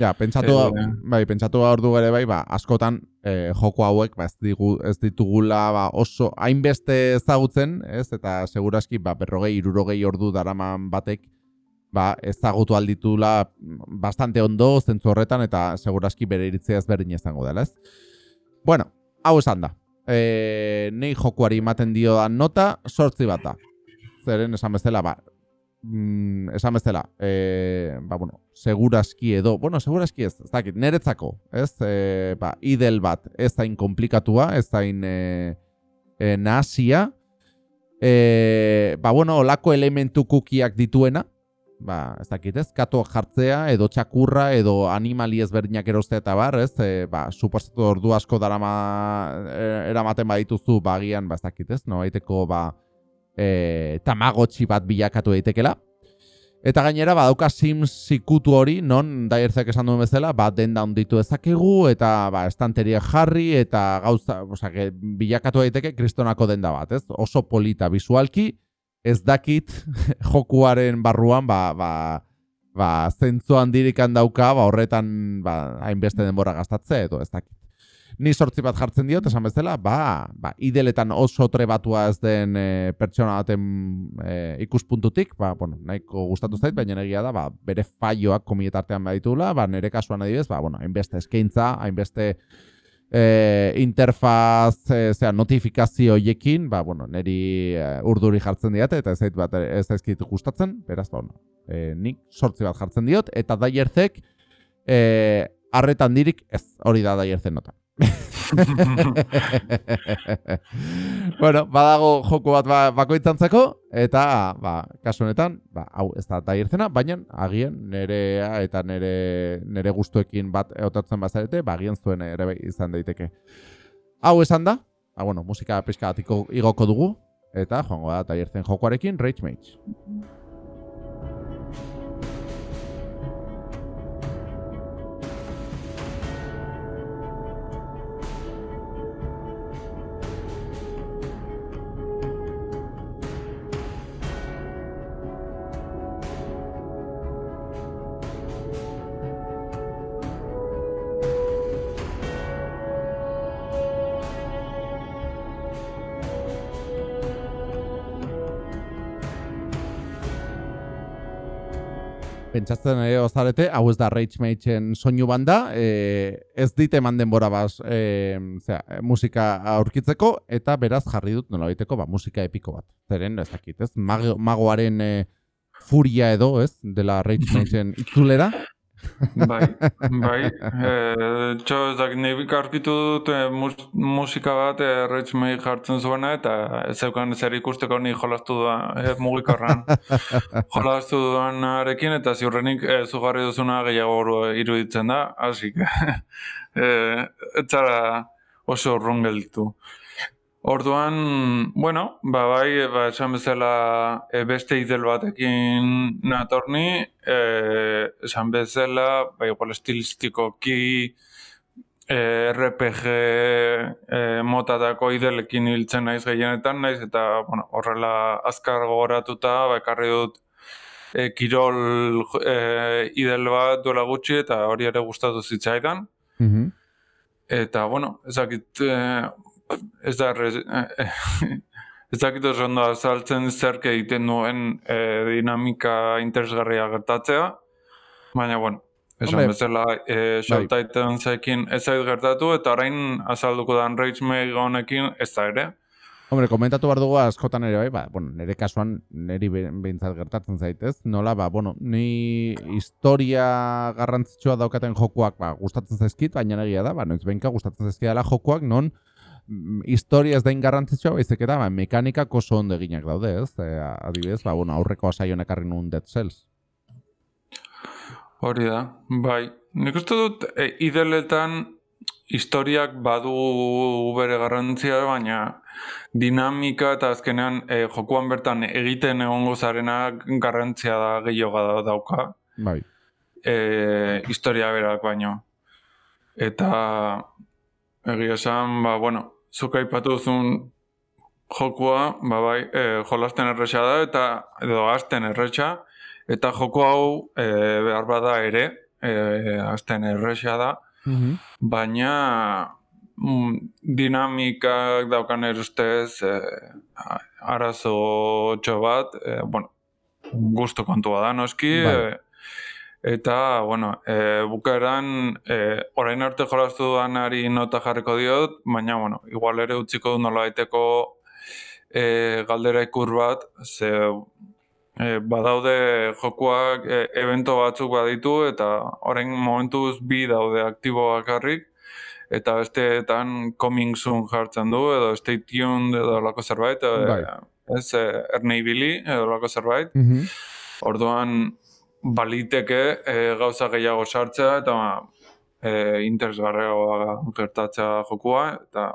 Ja, pentsatu, Eh, bai, pentsatu ordu ere bai, ba, askotan eh, joko hauek ba, ez, digu, ez ditugula ba, oso hainbeste ezagutzen, ez? Eta seguraski ba, berrogei, irurogei ordu daraman batek ba, ezagutu alditula bastante ondo zentzu horretan eta seguraski bere iritzia ezberdin izango dela, ez? Bueno, hau esan da. E, nei jokuari ematen dio da nota, sortzi bat da. Zeren esan bezala, ba, mm, esan bezala, e, ba, bueno, seguraski edo, bueno, seguraski ez, ez dakit, niretzako, ez, e, ba, idel bat, ez zain komplikatua, ez zain e, e, nahasia, e, ba, bueno, olako elementu kukiak dituena, ba, ez dakit, ez, katoak jartzea, edo txakurra, edo animali ezberdinak erostea eta bar, ez, e, ba, suposatu ordu asko darama e, eramaten badituzu, bagian, ba, ez dakit, ez, no, baiteko, ba, e, tamagotxi bat bilakatu daitekela. Eta gainera badauka Sims ikutu hori, non daierzek esan duen bezala, ba denda onditu dezakegu eta ba estanteria jarri eta gauza, osea, bilakatu daiteke kristonako denda bat, ez? Oso polita visualki, ez dakit jokuaren barruan ba ba ba zentzu handirikan dauka, ba horretan ba hainbeste denbora gastatzea edo ez dakit. Ni sortzi bat jartzen diot, esan bezala, ba, ba ideletan oso trebatua ez den e, pertsona baten e, ikuspuntutik, ba, bueno, nahiko gustatu zait, baina egia da, ba, bere faioak komietartean baditula, ba, nire kasuan adibidez, ba, bueno, hainbeste eskaintza, hainbeste e, interfaz, e, zera, notifikazio hoiekin, ba, bueno, niri e, urduri jartzen diate, eta ez bat ez zaizkit gustatzen, beraz, ba, bueno, e, nik sortzi bat jartzen diot, eta daierzek, e, arretan dirik, ez, hori da daierzen nota. bueno, badago joku bat ba, bakoitzantzako, eta, ba, kasu honetan, ba, hau ez da taierzena, baina agian nerea eta nere, nere gustuekin bat eotatzen bazarete, ba, agian zuen ere bai izan daiteke. Hau esan da, ba, bueno, musika pixka igoko dugu, eta joango da taierzen jokoarekin Rage Mage. Pentsatzen ere ozarete, hau ez da Rage Mageen soinu banda, e, ez dit eman denbora baz e, zera, musika aurkitzeko, eta beraz jarri dut nola ba, musika epiko bat. Zeren, ez dakit, ez? magoaren e, furia edo, ez? Dela Rage Mageen itzulera, bai, bai. Eh, txo, ez dakit, nahi arkitu dut eh, musika bat eh, jartzen zuena eta zeukan zer ikusteko ni jolastu duan eh, mugikorran. jolastu duan arekin eta ziurrenik eh, zugarri duzuna gehiago iruditzen da, hasi eh, ez zara oso rungeltu. Orduan, bueno, ba, bai, ba, esan bezala e, beste idel batekin natorni, e, esan bezala, ba, igual estilistiko ki, e, RPG e, motatako idelekin hiltzen naiz gehienetan naiz, eta, bueno, horrela azkar gogoratuta, ba, ekarri dut e, kirol e, idel bat duela gutxi, eta hori ere gustatu zitzaidan. Mm Eta, bueno, ezakit, e, ez da ez dakit oso ondo azaltzen zerk egiten duen e, dinamika interesgarria gertatzea, baina, bueno, esan bezala e, Showtitan zekin ez zait gertatu, eta orain azalduko dan Rage Meg honekin ez da ere. Hombre, komentatu behar dugu askotan ere bai, ba, bueno, nire kasuan niri behintzat gertatzen zaitez, nola, ba, bueno, ni historia garrantzitsua daukaten jokuak ba, gustatzen zaizkit, baina negia da, ba, noiz benka gustatzen zaizkidala jokuak, non, historia ez da ingarrantzitsua, baizik eta ba, mekanikak oso ondo eginak daude, ez? E, adibidez, ba, bueno, aurreko asaioan ekarri nun Dead Cells. Hori da, bai. Nik uste dut, e, ideletan historiak badu bere garrantzia, baina dinamika eta azkenean e, jokuan bertan egiten egongo zarena garrantzia da gehiago da dauka. Bai. E, historia berak baino. Eta egia esan, ba, bueno, zuk aipatu duzun jokua, ba bai, e, jolasten erresa da eta edo azten erresa eta joko hau e, behar bada ere, e, azten erresa da, mhm. baina mm, dinamikak daukan erustez e, arazo txo bat, e, bueno, gusto kontua da noski, bai. e, Eta, bueno, e, bukaeran, e, orain arte jolastu duanari nota jarriko diot, baina, bueno, igual ere utziko du nola daiteko e, galdera ikur bat, ze e, badaude jokuak e, evento batzuk baditu, eta orain momentuz bi daude aktiboak harrik, eta besteetan coming soon jartzen du, edo stay tuned, edo lako zerbait, bai. ez, ernei bili, edo lako zerbait. Mm Orduan, baliteke e, gauza gehiago sartzea eta e, interesgarreagoa gertatzea jokua eta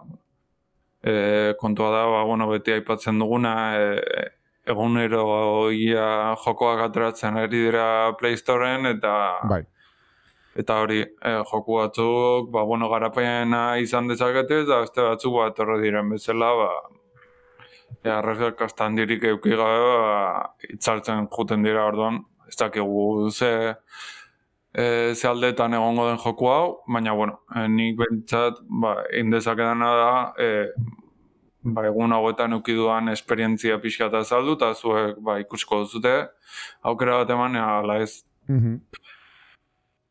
e, kontua da, ba, bueno, beti aipatzen duguna e, egunero ia jokoak ateratzen ari dira Play Storeen eta bai. eta hori e, joku batzuk ba, bueno, garapena izan dezakete eta beste batzuk bat horre diren bezala ba, e, arrezak astan dirik eukigabe ba, itzaltzen juten dira orduan ez dakigu ze e, ze aldeetan egongo den joku hau, baina bueno, e, nik bentsat ba, indezak edana da e, ba, egun hauetan ukiduan esperientzia pixka eta zaldu, eta zuek ba, ikusko duzute aukera bat eman, ala ez. Mm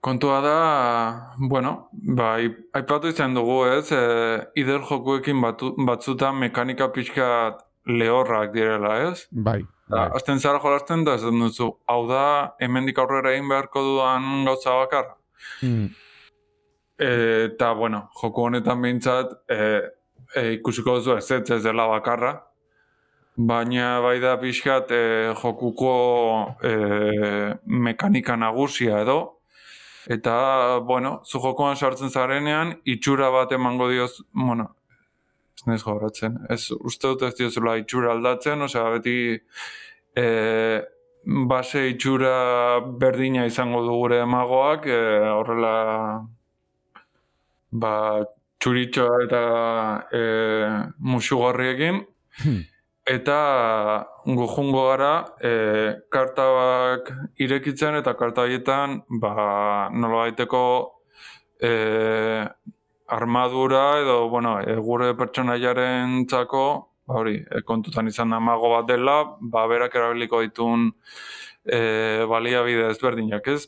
Kontua da, bueno, ba, aipatu izan dugu ez, e, ider jokuekin batu, batzutan mekanika pixka lehorrak direla ez? Bai. Da, bai. azten zara jolazten da, ez duzu, hau da, hemendik aurrera egin beharko duan gauza bakar. Hmm. eta, bueno, joko honetan behintzat, e, e, ikusiko duzu ez ez ez dela bakarra, baina bai da pixkat e, jokuko e, mekanika nagusia edo, eta, bueno, zu jokoan sartzen zarenean, itxura bat emango dioz, bueno, ez nahiz gauratzen, ez uste dut ez diozula itxura aldatzen, osea, beti e, base itxura berdina izango du gure emagoak, e, horrela ba, txuritxoa eta e, musugarriekin. Hmm. Eta gu jungo gara e, kartabak irekitzen eta karta haietan ba, nola baiteko e, armadura edo bueno, e, gure pertsonaiaren txako ba, hori, e, kontutan izan da mago bat dela, ba, berak erabiliko ditun e, baliabide ezberdinak ez,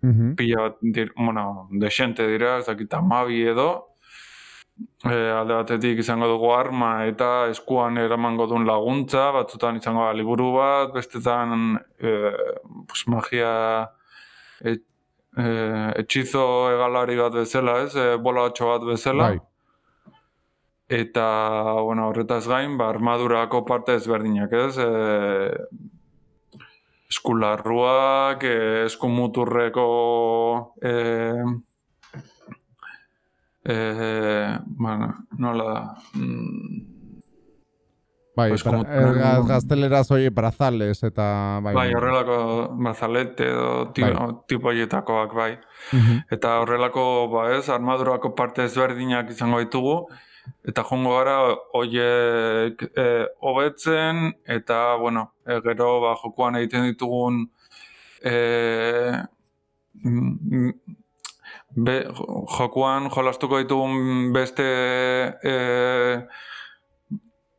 Mhm. pila bat, dir, bueno, desente dira, ez dakit amabi edo, e, alde batetik izango dugu arma eta eskuan eramango duen laguntza, batzutan izango da liburu bat, bestetan e, pues, magia et, e, etxizo egalari bat bezala, ez, e, bola batxo bat bezala. Bai. Eta, bueno, horretaz gain, ba, armadurako parte ezberdinak, ez? E, eskularruak, e, eskumuturreko e, e, bueno, nola da? Mm, Bai, Pues para, como eh, gazteleraz hori brazales eta bai. bai, horrelako bazalete edo ti, Bai. tipo horietakoak, bai. Mhm. Eta horrelako, ba ez, armadurako parte ezberdinak izango ditugu, eta jongo gara hoiek e, hobetzen, eta, bueno, e, gero ba, jokoan egiten ditugun e, be, jo- jokoan jolastuko ditugun beste e,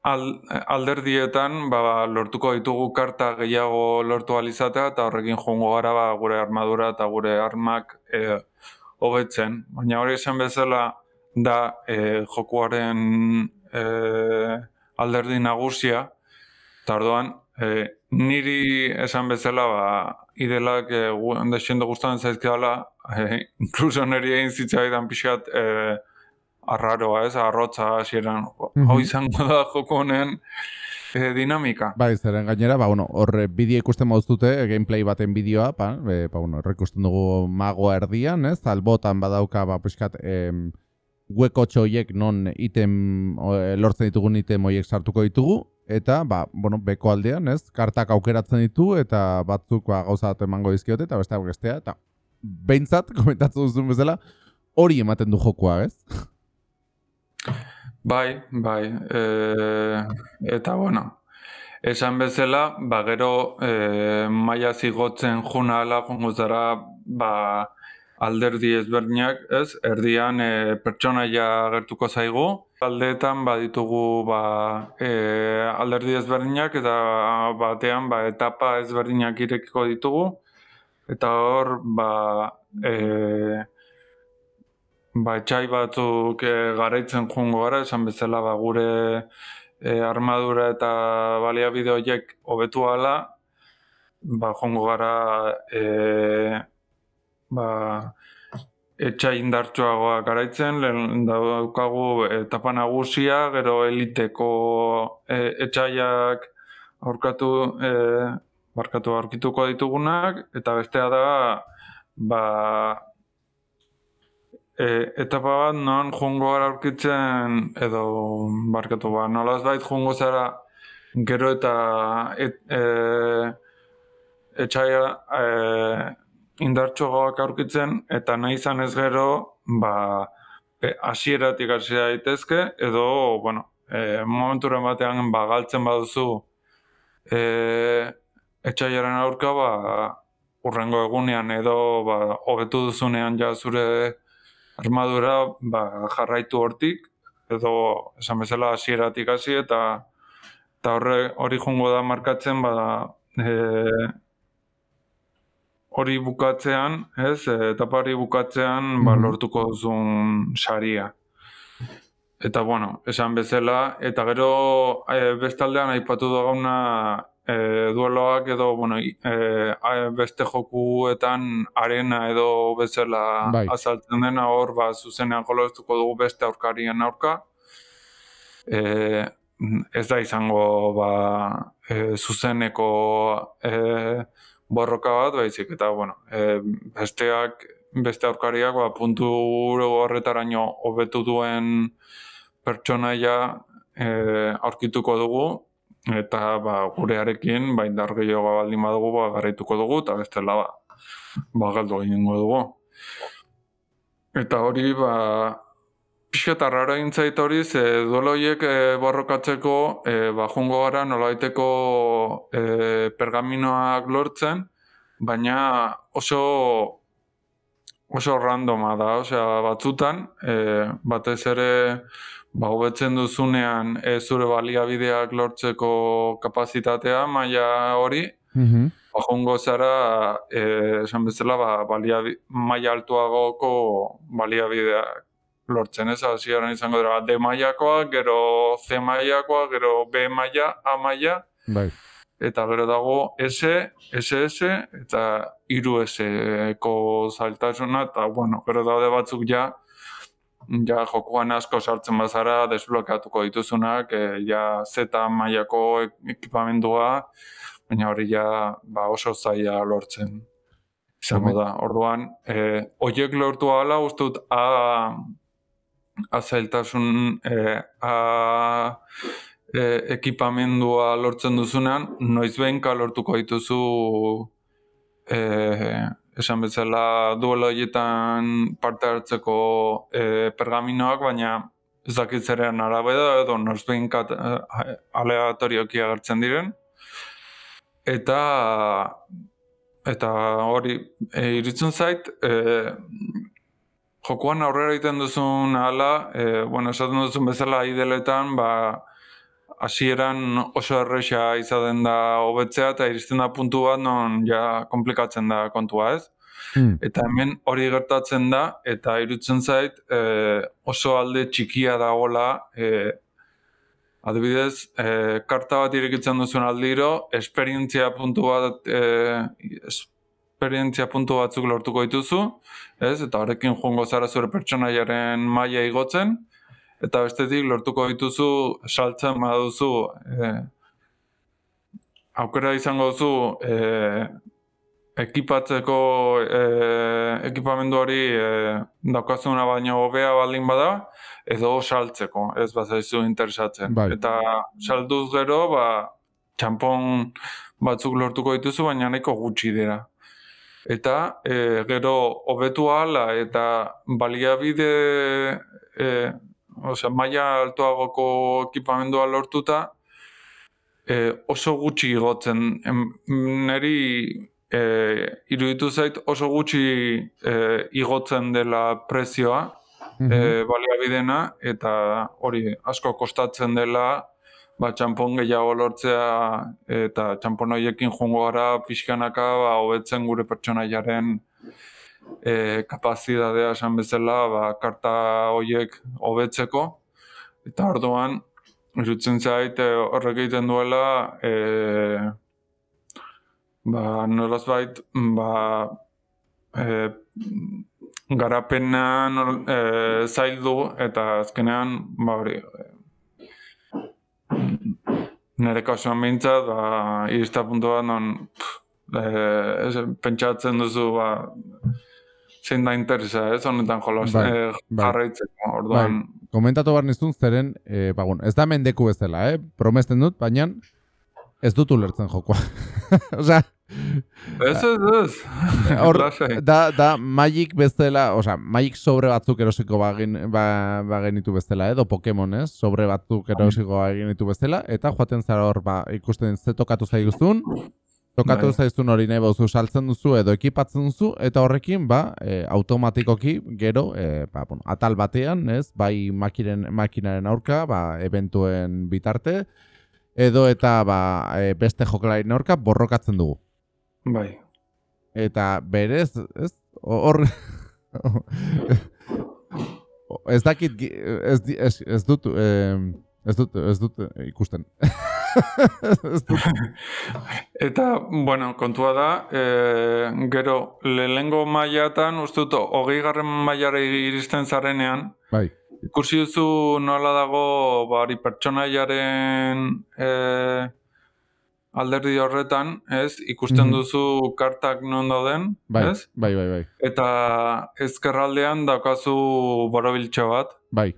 alderdietan ba, lortuko ditugu karta gehiago lortu alizatea eta horrekin joango gara ba, gure armadura eta gure armak e, hobetzen. Baina hori esan bezala da e, jokuaren e, alderdi nagusia eta orduan e, niri esan bezala ba, idelak e, desendo gustatzen zaizkidala e, inkluso niri egin zitzaidan pixat e, arraroa, ez, arrotza hasieran. Mhm. Hau izango da joko honen e, dinamika. Bai, zeren gainera, ba, bueno, horre bideo ikusten mauztute, gameplay baten bideoa, ba, e, ba, bueno, ikusten dugu magoa erdian, ez, albotan badauka, ba, pixkat, em, hueko txoiek non item, e, lortzen ditugun item hoiek sartuko ditugu, eta, ba, bueno, beko aldean, ez, kartak aukeratzen ditu, eta batzuk, ba, gauza emango dizkiote, eta besteak bestea, eta behintzat, komentatzen duzun bezala, hori ematen du jokoa, ez? Bai, bai. E, eta, bueno, esan bezala, ba, gero e, maia zigotzen juna ala jongo zara, ba, alderdi ezberdinak, ez? Erdian e, pertsonaia gertuko zaigu. Aldeetan baditugu ba, e, alderdi ezberdinak eta batean ba, etapa ezberdinak irekiko ditugu. Eta hor, ba, e, ba, etxai batzuk e, garaitzen joango gara, esan bezala ba, gure e, armadura eta baliabide horiek hobetu ala, ba, joango gara e, ba, etxai indartsuagoa garaitzen, lehen daukagu etapa nagusia, gero eliteko e, etxaiak aurkatu, e, barkatu aurkituko ditugunak, eta bestea da, ba, e, etapa bat non joango gara aurkitzen, edo barkatu ba, nolaz bait joango zara gero eta et, e, etxaia e, indartsuagoak aurkitzen, eta nahi izan ez gero, ba, e, hasieratik hasi daitezke, edo, bueno, e, momenturen batean ba, galtzen baduzu e, etxaiaren aurka, ba, urrengo egunean edo ba, hobetu duzunean ja zure armadura ba, jarraitu hortik, edo esan bezala hasieratik hasi eta eta horre hori jungo da markatzen ba, e, hori bukatzean, ez, e, etapa hori bukatzean ba, Mhm. lortuko duzun saria. Eta bueno, esan bezala, eta gero e, bestaldean aipatu da gauna e, dueloak edo, bueno, e, beste jokuetan arena edo bezala Bai. azaltzen dena hor, ba, zuzenean jolaztuko dugu beste aurkarien aurka. E, ez da izango ba, e, zuzeneko e, borroka bat, baizik, eta, bueno, e, besteak, beste aurkariak, ba, puntu horretaraino hobetu duen pertsonaia e, aurkituko dugu, eta ba, gurearekin, ba, indar gehiago baldin badugu, ba, garrituko dugu, eta bestela, ba, ba galdu egingo dugu. Eta hori, ba, pixka eta raro egin zait hori, ze duelo horiek e, borrokatzeko, e, ba, jungo gara nolaiteko e, pergaminoak lortzen, baina oso oso randoma da, osea, batzutan, e, batez ere, ba, hobetzen duzunean e, zure baliabideak lortzeko kapazitatea, maila hori, Mhm. ba, joango zara, e, esan bezala, ba, baliabi, maila altuagoko baliabideak lortzen, ez? Hasieran izango dira, D mailakoak, gero C mailakoa, gero B maila, A maila, Bai. eta gero dago S, SS, eta hiru S-ko zailtasuna, eta, bueno, gero daude batzuk ja, ja jokuan asko sartzen bazara desblokeatuko dituzunak, e, ja Z mailako ek- ekipamendua, baina hori ja ba, oso zaila lortzen izango da. Orduan, e, oiek lortu ahala, uste dut, a, a zailtasun, e, a, e, ekipamendua lortzen duzunean, noiz behinka lortuko dituzu e, esan bezala duelo horietan parte hartzeko e, pergaminoak, baina ez dakit zerean arabeda edo noiz behinka e, aleatorioki agertzen diren. Eta eta hori e, iritzen zait e, jokoan aurrera egiten duzun ala, e, bueno, esaten duzun bezala ideletan, ba, hasieran oso erresa izaten da hobetzea eta iristen da puntu bat non ja komplikatzen da kontua, ez? Hmm. Eta hemen hori gertatzen da, eta irutzen zait e, oso alde txikia dagoela, e, adibidez, e, karta bat irekitzen duzun aldiro, esperientzia puntu bat, e, esperientzia puntu batzuk lortuko dituzu, ez? Eta horrekin joango zara zure pertsonaiaren maila igotzen, eta bestetik lortuko dituzu saltzen baduzu e, aukera izango duzu e, ekipatzeko e, ekipamendu hori e, daukazuna baino hobea baldin bada, edo saltzeko, ez bazaizu interesatzen. Bai. Eta salduz gero, ba, txampon batzuk lortuko dituzu, baina nahiko gutxi dira. Eta e, gero hobetu ahala eta baliabide, e, osea, maila altuagoko ekipamendua lortuta, e, oso gutxi igotzen. Neri e, iruditu zait oso gutxi e, igotzen dela prezioa, Mhm. e, baliabidena, eta hori asko kostatzen dela, ba, txampon gehiago lortzea, eta txampon horiekin jungo gara pixkanaka, ba, hobetzen gure pertsonaiaren e, kapazitatea esan bezala, ba, karta horiek hobetzeko, eta orduan, irutzen zait, e, horrek egiten duela, e, ba, bait, ba, e, garapena nol, e, zaildu eta azkenean ba hori e, nire kasuan behintzat ba, irista puntu bat non pff, e, pentsatzen duzu ba, zein da interesa ez honetan jolas Bai, e, bai. jarraitzeko orduan Komentatu behar nizun zeren, e, ba, bueno, ez da mendeku bezala, eh? Promesten dut, baina ez dut ulertzen jokoa. Osea, ez ez ez Hor, da, da Magic bezala, osea, Magic sobre batzuk erosiko bagin, ba, bagenitu bezala, edo Pokemon, ez? Sobre batzuk erosiko bagenitu bezala, eta joaten zara hor, ba, ikusten ze tokatu zaiguzun, tokatu Bai. zaizun hori nahi bauzu saltzen duzu edo ekipatzen duzu, eta horrekin, ba, e, automatikoki, gero, e, ba, bueno, atal batean, ez? Bai makiren, makinaren aurka, ba, eventuen bitarte, edo eta ba, e, beste jokalaren aurka borrokatzen dugu. bai Eta berez, ez? Hor... ez dakit, ez, ez, ez dut... em, Ez dut, ez dut ikusten. Eta, bueno, kontua da, e, gero, lehengo mailatan, uste dut, hogei garren mailara iristen zarenean, bai, ikusi duzu nola dago, bari pertsonaiaren e, alderdi horretan, ez? Ikusten Mhm. duzu kartak non dauden, bai, ez? bai, bai, bai, Eta ezkerraldean daukazu borobiltxo bat, bai,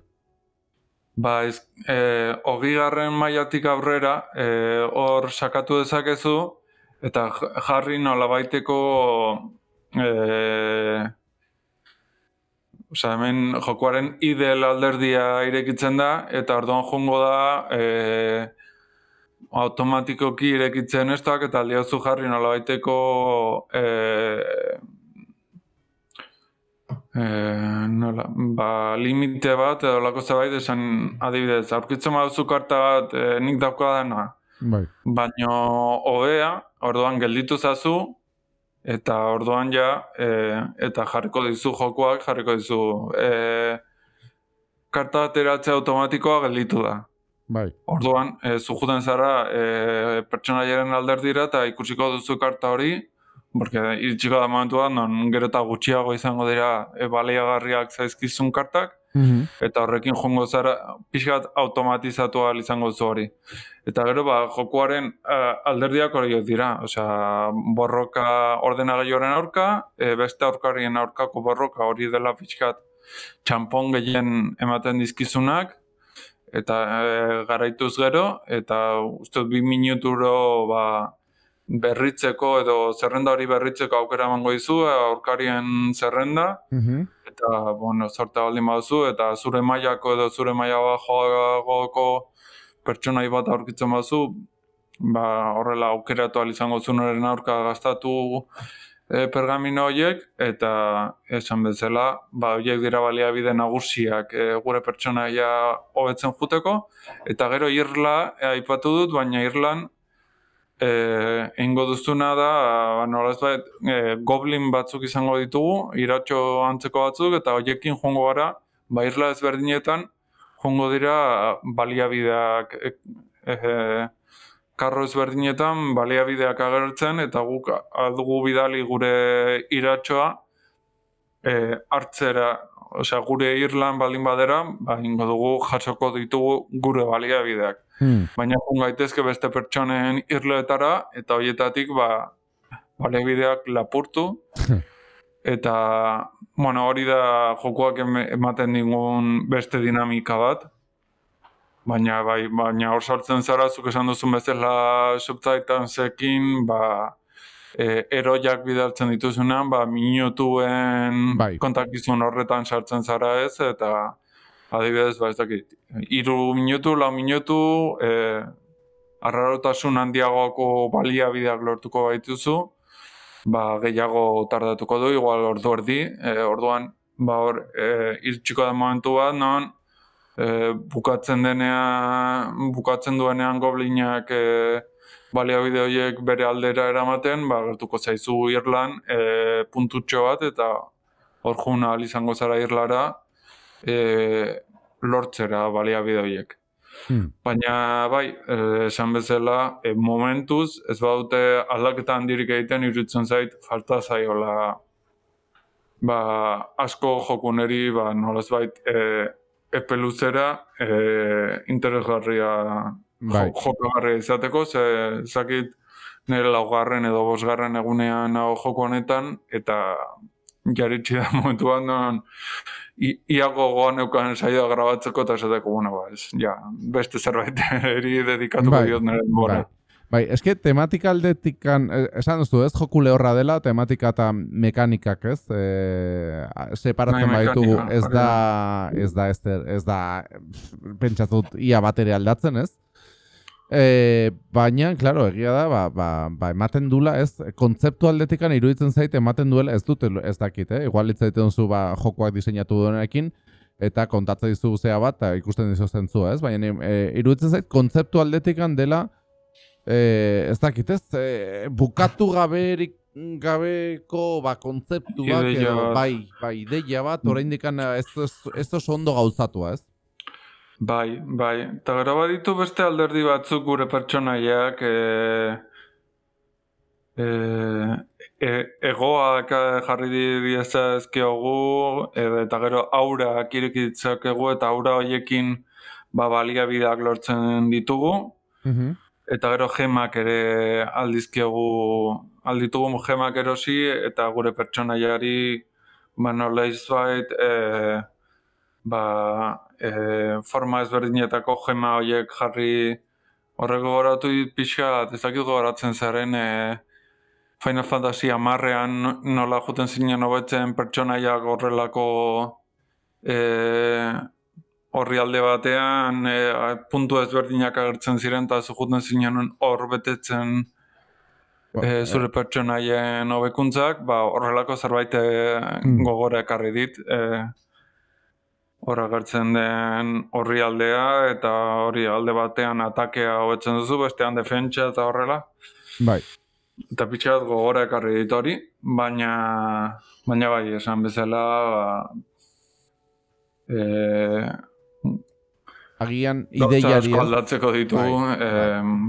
Ba, ez, e, garren mailatik aurrera, e, hor sakatu dezakezu, eta jarri nolabaiteko, e, Osa, hemen jokoaren ideal alderdia irekitzen da, eta orduan jungo da, e, automatikoki irekitzen estak, eta aldiozu jarri nolabaiteko, e, Eh, nola, ba, limite bat edo lako zebait esan adibidez, aurkitzen baduzu karta bat eh, nik dauka dena, bai, baino hobea, orduan gelditu zazu, eta orduan ja, eh, eta jarriko dizu jokoak, jarriko dizu eh, karta ateratzea automatikoa gelditu da. bai, Orduan, e, zujuten zara e, pertsonaiaren alderdira eta ikusiko duzu karta hori, porque iritsiko da momentua, non gero eta gutxiago izango dira e, baliagarriak zaizkizun kartak, Mhm. eta horrekin jongo zara pixkat automatizatu ahal izango zu hori. Eta gero, ba, jokuaren eh, alderdiak hori dira, osea, borroka ordenagailuaren aurka, e, beste aurkarien aurkako borroka hori dela pixkat txampon gehien ematen dizkizunak, eta e, garaituz gero, eta uste bi minuturo ba, berritzeko edo zerrenda hori berritzeko aukera emango dizu, e, aurkarien zerrenda, Mhm. eta bueno, sorte baldin baduzu, eta zure mailako edo zure maila joagoko pertsonai bat aurkitzen baduzu, ba, horrela aukeratu izango zunoren aurka gastatu e, pergamino horiek, eta esan bezala, ba, horiek dira baliabide nagusiak e, gure pertsonaia hobetzen juteko, eta gero irla e, aipatu dut, baina irlan eh, egingo duzuna da, ba, nolaz bait, eh, goblin batzuk izango ditugu, iratxo antzeko batzuk, eta horiekin joango gara, ba, irla ezberdinetan, joango dira baliabideak, e, e, karro ezberdinetan baliabideak agertzen, eta guk adugu bidali gure iratxoa, e, hartzera, osea, gure irlan baldin badera, ba, ingo dugu jasoko ditugu gure baliabideak Hmm. baina jun gaitezke beste pertsonen irleetara eta horietatik ba baliabideak lapurtu eta bueno, hori da jokoak eme- ematen digun beste dinamika bat baina bai, baina hor sartzen zara zuk esan duzun bezala subtaitan zekin ba e, eroiak bidaltzen dituzunean, ba, minutuen Bai. kontakizun horretan sartzen zara ez, eta adibidez, ba, ez dakit, iru minutu, lau minutu, e, arrarotasun handiagoko baliabideak lortuko baituzu, ba, gehiago tardatuko du, igual ordu erdi, e, orduan, ba, hor, e, irtsiko da momentu bat, non, e, bukatzen denean, bukatzen duenean goblinak e, baliabide horiek bere aldera eramaten, ba, gertuko zaizu irlan e, puntutxo bat, eta hor juna izango zara irlara e, lortzera baliabide horiek. Hmm. Baina bai, eh, esan bezala, e, momentuz, ez badute aldaketa handirik egiten iruditzen zait, falta zaiola ba, asko jokuneri, ba, nolaz bait, e, epe luzera, e, interesgarria Bai. jo, jokagarria izateko, ze zakit nire laugarren edo bosgarren egunean hau joko honetan, eta jaritsi da momentuan non i- ia gogoan neukan saioa grabatzeko eta esateko, bueno, ba, ez, ja, beste zerbait eri dedikatuko Bai, diot nire denbora. Bai. Bai, eske tematika aldetikan, eh, esan duzu, ez joku lehorra dela, tematika eta mekanikak, ez? E, separatzen Bai, baditugu, ez hori da, ez da, ez da, ez da, pentsatut ia batere aldatzen, ez? E, baina, claro, egia da, ba, ba, ba, ematen dula, ez? Kontzeptu aldetikan iruditzen zait ematen duela, ez dut, ez dakit, eh? Igual hitzaiten duzu, ba, jokoak diseinatu duenekin, eta kontatzen dizu zea bat, eta ikusten dizu zentzu, ez? Baina e, iruditzen zait, kontzeptu aldetikan dela, e, ez dakit, ez? E, bukatu gaberik gabeko ba, kontzeptu bat, Ideia edo, bai, bai, ideia bat, oraindik ez, ez oso ondo gauzatua, ez? Bai, bai. Eta gero baditu beste alderdi batzuk gure pertsonaiak e, e, e, egoak jarri dieza ezkiogu eta gero aura egu eta aura hoiekin ba, baliabideak lortzen ditugu. Mhm. Eta gero gemak ere aldizkiogu, alditugu gemak erosi eta gure pertsonaiari ba, nola izbait e, ba, e, forma ezberdinetako gema horiek jarri horrego goratu dit pixka, ezakit goratzen zaren e, Final Fantasy amarrean nola juten zinen hobetzen pertsonaiak horrelako e, horri alde batean e, puntu ezberdinak agertzen ziren eta zu juten zinen hor betetzen Ba, e, zure pertsonaien hobekuntzak, ba, horrelako zerbait e, Mm. gogora ekarri dit. E, hor agertzen den horri aldea eta hori alde batean atakea hobetzen duzu, bestean defentsa eta horrela. Bai. Eta pixka bat gogora ekarri dit hori, baina, baina bai, esan bezala, ba, e, Agian asko ez? aldatzeko ditu Bai, e,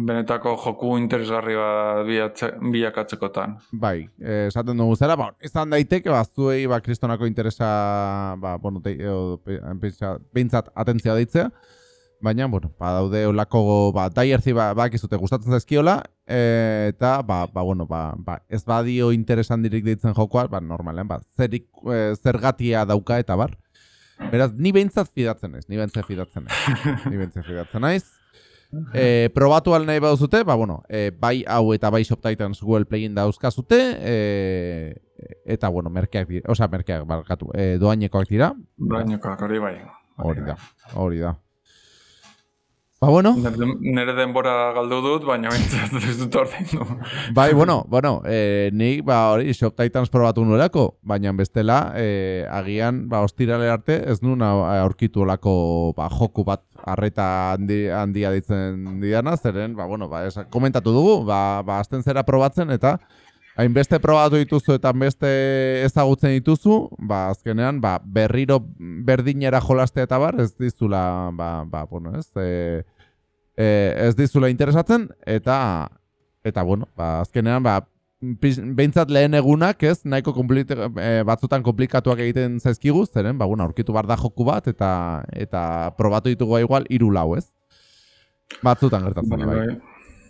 benetako joku interesgarri bat bilakatzekotan. Bai, eh, esaten dugu zera, ba, izan daiteke, ba, zuei, ba, kristonako interesa, ba, bueno, te, pentsa- behintzat atentzia deitzea, baina, bueno, ba, daude olako, ba, daierzi, ba, ba, ekizute gustatzen zaizkiola, e, eta, ba, ba, bueno, ba, ba, ez badio interesan dirik deitzen jokoa, ba, normalean, ba, zerik, e, zergatia dauka eta bar. Beraz, ni behintzat fidatzen ez, ni behintzat fidatzen ez, ni behintzat fidatzen naiz. E, probatu al nahi baduzute, ba, bueno, e, bai hau eta bai Subtitans Google Playin dauzkazute, e, eta, bueno, merkeak dira, osea, merkeak, barkatu, e, doainekoak dira, Bainokoak hori bai. hori da, hori da. Ba, bueno, Nere, denbora galdu dut, baina bintzat ez dut ordaindu. bai, bueno, bueno, e, nik, ba, hori, Shop Titans probatu nolako, baina bestela, e, agian, ba, ostirale arte, ez nun au- aurkitu olako, ba, joku bat arreta handi, handia ditzen didana, zeren, ba, bueno, ba, esan, komentatu dugu, ba, ba, azten zera probatzen, eta hainbeste probatu dituzu eta beste ezagutzen dituzu, ba, azkenean, ba, berriro berdinera jolastea eta bar, ez dizula, ba, ba, bueno, ez, e, e, ez dizula interesatzen, eta, eta, bueno, ba, azkenean, ba, behintzat lehen egunak, ez, nahiko komplit, e, batzutan komplikatuak egiten zaizkigu, zeren, ba, bueno, aurkitu bar da joku bat, eta, eta probatu ditugu igual, hiru lau, ez? Batzutan gertatzen, da, bai.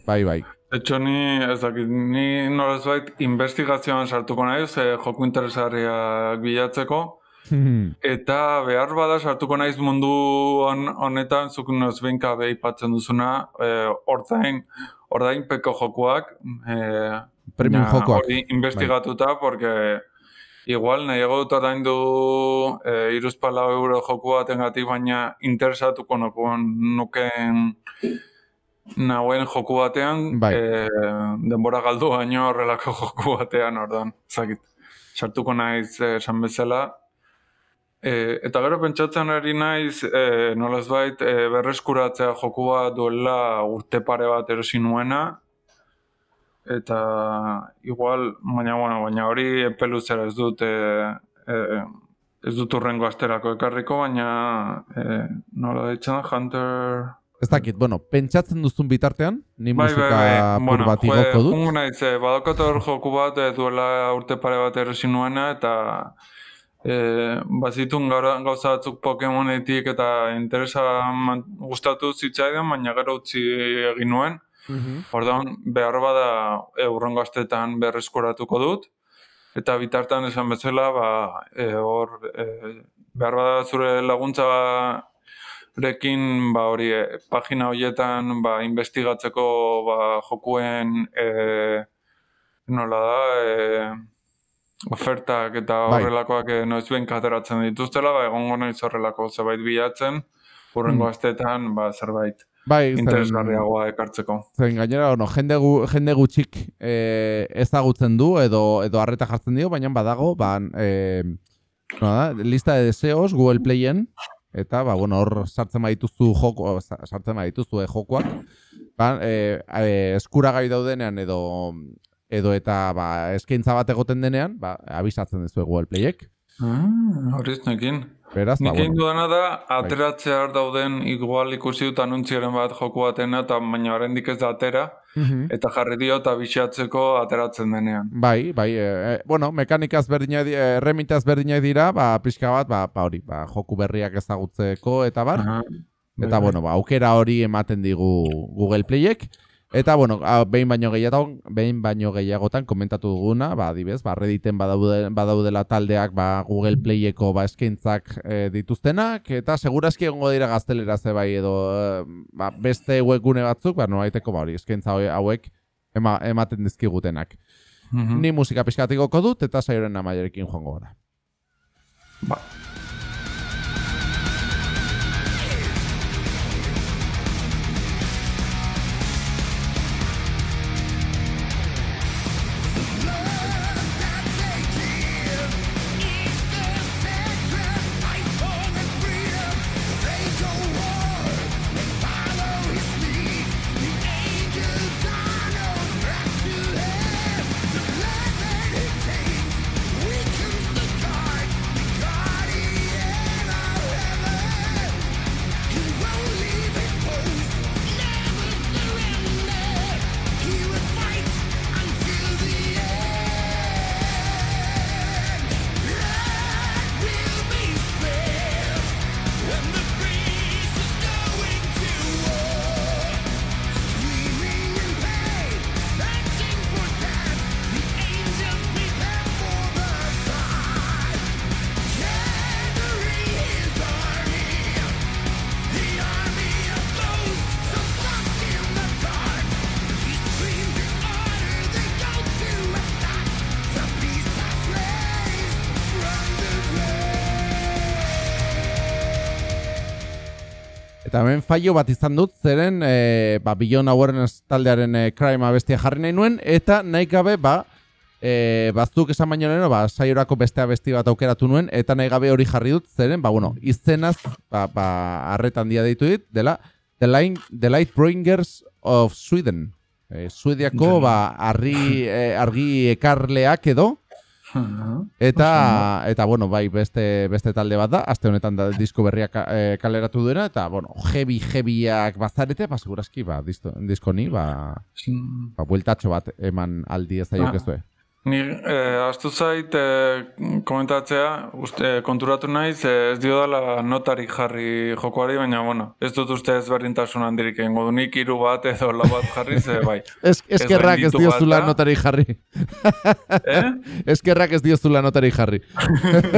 Bai, bai. Etxo ni, ez dakit, ni nolaz bait investigazioan sartuko naiz, e, joku interesgarriak bilatzeko, eta behar bada sartuko naiz mundu hon, honetan, zuk noz behinka behipatzen duzuna, e, ordain, ordainpeko jokuak, e, Premium jokoak. Hori investigatuta, porque igual nahiago dut ordaindu e, iruzpala euro joku batengatik, baina interesatuko nukuen, nauen joku batean, Bai. e, denbora galdu baino horrelako joku batean, ordan, zakit, sartuko naiz eh, esan bezala. E, eta gero pentsatzen ari naiz, e, nolaz bait, e, berreskuratzea joku bat duela urte pare bat erosi nuena, eta igual, baina, bueno, baina hori epeluzera ez dut, e, e, ez dut urrengo asterako ekarriko, baina e, nola ditzen Hunter... Ez dakit, bueno, pentsatzen duzun bitartean, ni Bai, musika bai, bai. Bueno, bat igoko dut. jungo naiz, eh, badaukat hor joku bat eh, duela urte pare bat erosi nuena, eta eh, bazitun gauza batzuk Pokemonetik eta interesa man- gustatu zitzaidan, baina gero utzi egin nuen. Orduan, behar bada e, urrengo astetan berreskuratuko dut. Eta bitartan esan bezala, ba, e, hor, e, behar bada zure laguntza rekin, ba, hori, e, pagina horietan, ba, investigatzeko, ba, jokuen, e, nola da, e, ofertak eta Bai. horrelakoak e, noiz kateratzen dituztela, ba, egongo noiz horrelako zerbait bilatzen, urrengo Mm. astetan, ba, zerbait Bai, interesgarriagoa ekartzeko. zen gainera, bueno, jende, gu, jende gutxik e, ezagutzen du edo edo harreta jartzen dio, baina badago, ba, e, nola da, lista de deseos Google Playen, eta, ba, bueno, hor sartzen badituzu joko, sa- sartzen badituzu e, jokoak, ba, e, e, eskuragai daudenean edo edo eta ba, eskaintza bat egoten denean, ba, abisatzen dizu Google Playek. Ah, hori. Beraz, ba, Nik egin bueno, duena da, ateratzear dauden igual ikusi dut anuntziaren bat joku batena, eta baina oraindik ez da atera, mhm. eta jarri dio eta bixatzeko ateratzen denean. Bai, bai, e, bueno, mekanikaz berdinak, di- erremitaz berdinak dira, ba, pixka bat, ba, ba hori, ba, joku berriak ezagutzeko, eta bar, Aha. eta, Bai, bueno, ba, aukera hori ematen digu Google Playek, eta, bueno, a, behin baino gehiagotan, behin baino gehiagotan komentatu duguna, ba, adibez, ba, Redditen badaude, badaudela taldeak, ba, Google Playeko, ba, eskaintzak e, dituztenak, eta segurazki egongo dira gaztelera ze bai, edo, e, ba, beste webgune batzuk, ba, noraiteko, ba, hori, eskaintza hau- hauek, ema, ematen dizkigutenak. Mhm. Ni musika pixkatikoko dut eta saioren amaierekin joango gara. Ba. Eta hemen faio bat izan dut, zeren e, ba, Beyond Awareness taldearen e, crime bestia jarri nahi nuen, eta nahi gabe, ba, e, bazuk esan baino leheno, ba, saiorako beste abesti bat aukeratu nuen, eta nahi gabe hori jarri dut, zeren, ba, bueno, izenaz, ba, ba, arretan dia deitu dit, dela, The, Line, The Lightbringers of Sweden. E, Suediako, ba, argi, e, argi ekarleak edo. Eta, eta bueno, bai, beste, beste talde bat da, aste honetan da disko berriak ka- eh, kaleratu duena, eta, bueno, heavy, heavyak bazarete, ba, segurazki, ba, disto, disko ni, ba, ba, bueltatxo bat eman aldi ez da Ah. Ni eh, astu zait eh, komentatzea, uste, konturatu naiz, eh, ez dio dela notarik jarri jokoari, baina bueno, ez dut uste ez berdintasun handirik egingo du nik hiru bat edo lau bat jarri, ze bai. Ez, eskerrak ez gainditu diozula bat da. notari jarri. Eh? Eskerrak ez diozula notari jarri.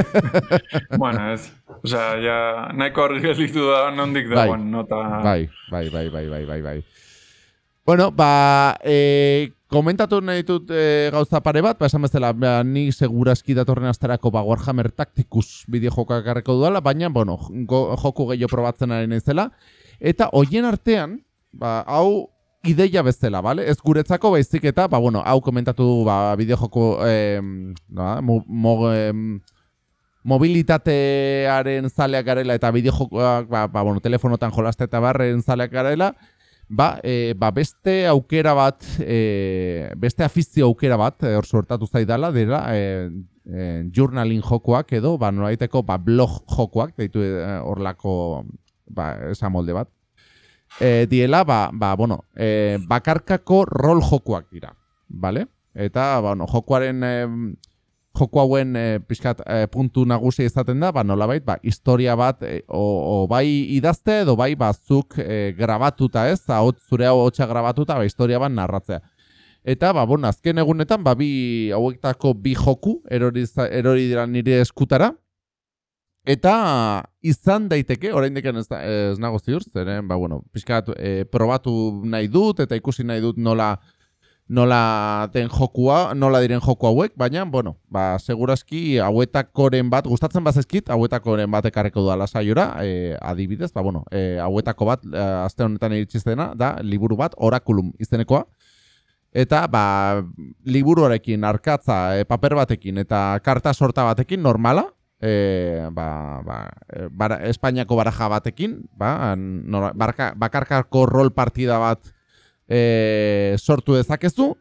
bueno, ez. Osea, ja, nahiko argi gelditu da nondik Bai. dagoen nota. Bai, bai, bai, bai, bai, bai, bai. Bueno, ba, e, komentatu nahi ditut e, gauza pare bat, ba, esan bezala, ba, ni segurazki datorren astarako ba, Warhammer Tacticus bideojokoak garreko duela, baina, bueno, go, joku gehiago probatzen ari naizela. Eta hoien artean, ba, hau ideia bezala, bale? Ez guretzako baizik eta, ba, bueno, hau komentatu ba, bideojoko, em, no, mo, mo, em, mobilitatearen zaleak garela eta bideojokoak, ba, ba, bueno, telefonotan jolaste eta barren zaleak garela, ba, e, ba beste aukera bat, e, beste afizio aukera bat, e, hor sortatu zaidala, dira, e, e, journaling jokoak edo, ba, noraiteko, ba, blog jokoak, deitu e, horlako, ba, esan molde bat. E, diela, ba, ba, bueno, e, bakarkako rol jokoak dira, bale? Eta, ba, bueno, jokoaren... E, joko hauen e, pixkat e, puntu nagusia izaten da, ba, nolabait, ba, historia bat e, o, o bai idazte edo bai bazuk e, grabatuta ez, ahot, zure hau hotxa grabatuta, ba, historia bat narratzea. Eta, ba, bon, azken egunetan, ba, bi hauetako bi joku erori, erori dira nire eskutara, Eta izan daiteke, oraindik ez, ez nago ziur, zeren, ba, bueno, pixkat e, probatu nahi dut, eta ikusi nahi dut nola nola den jokua, nola diren joku hauek, baina, bueno, ba, segurazki hauetakoren bat, gustatzen bazezkit, hauetakoren bat ekarreko dudala saiora, e, adibidez, ba, bueno, e, hauetako bat, e, aste honetan iritsiz dena, da, liburu bat, orakulum izenekoa, eta, ba, liburuarekin, arkatza, e, paper batekin, eta karta sorta batekin, normala, e, ba, ba, e, bara, Espainiako baraja batekin, ba, nora, barka, bakarkako rol partida bat e, sortu dezakezu,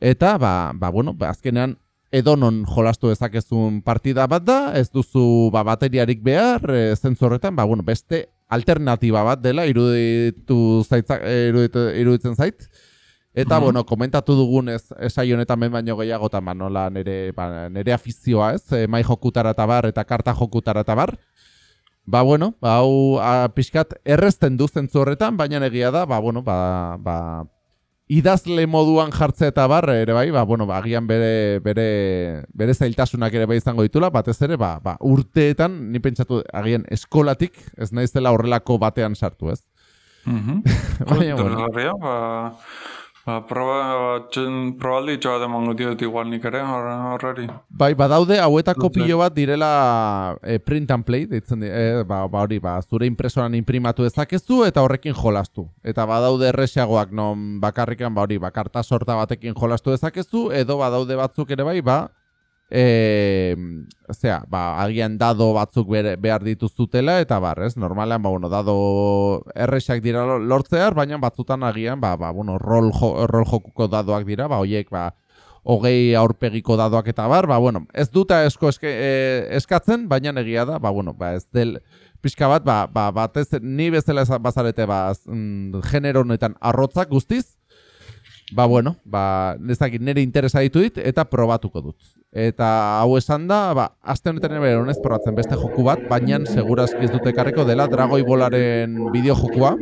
eta, ba, ba, bueno, ba, azkenean edonon jolastu dezakezun partida bat da, ez duzu ba, bateriarik behar, e, zentzu horretan, ba, bueno, beste alternatiba bat dela iruditu zaitzak, iruditu, iruditzen zait. Eta, Mhm. bueno, komentatu dugun ez, esai honetan ben baino gehiago eta ba, nola nere, ba, nere afizioa ez, e, mai jokutara eta bar, eta karta jokutara eta bar. Ba, bueno, ba, hau a, pixkat errezten du zentzu horretan, baina egia da, ba, bueno, ba, ba, idazle moduan jartzea eta bar, ere bai, ba, bueno, ba, agian bere, bere, bere zailtasunak ere bai izango ditula, batez ere, ba, ba, urteetan, ni pentsatu, agian eskolatik, ez naizela horrelako batean sartu, ez? Mhm. Baina, bueno. Ba, ba, proba, txen, probalditxo bat emango diot igual nik ere horre- horreri. Bai, badaude hauetako pilo bat direla e, print and play, deitzen di, e, ba, ba hori, ba, zure impresoran imprimatu dezakezu eta horrekin jolastu. Eta badaude erresagoak non bakarrikan, ba hori, bakarta sorta batekin jolastu dezakezu, edo badaude batzuk ere bai, ba, e, zera, ba, agian dado batzuk bere, behar dituzutela, eta bar, ez? Normalean, ba, bueno, dado erresak dira lo- lortzear, baina batzutan agian, ba, ba, bueno, rol, jo, rol jokuko dadoak dira, ba, hoiek, ba, hogei aurpegiko dadoak eta bar, ba, bueno, ez duta esko eske, e, eskatzen, baina egia da, ba, bueno, ba, ez del, pixka bat, ba, ba, batez, ni bezala eza- bazarete, ba, mm, genero honetan arrotzak guztiz, ba, bueno, ba, nire interesa ditu dit, eta probatuko dut. Eta hau esan da, ba, aste honetan ere honez probatzen beste joku bat, baina segurazki ez dute ekarriko dela Dragoi Bolaren bideo jokua.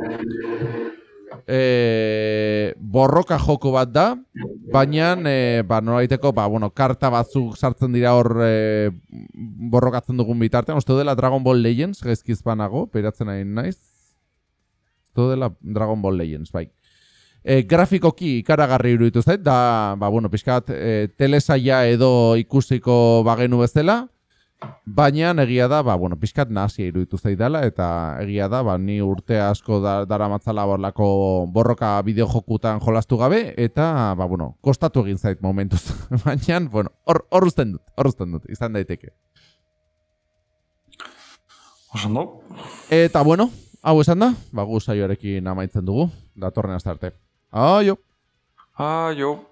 E, borroka joko bat da, baina e, ba, nolaiteko, ba, bueno, karta batzuk sartzen dira hor e, borrokatzen dugun bitartean. Uste dela Dragon Ball Legends, gaizkiz banago, peratzen nahi naiz. Uste dela Dragon Ball Legends, bai. E, grafikoki ikaragarri iruditu zait, da, ba, bueno, pixkat, e, telesaia edo ikusiko bagenu bezala, baina egia da, ba, bueno, pixkat nahasia iruditu zait dela, eta egia da, ba, ni urte asko da, dara matzala borlako borroka bideojokutan jolastu gabe, eta, ba, bueno, kostatu egin zait momentuz. baina, bueno, hor, hor uzten dut, hor uzten dut, izan daiteke. Osan du? Eta, bueno, hau esan da, ba, gu saioarekin amaitzen dugu, datorren astarte. Aio! Ah, jo.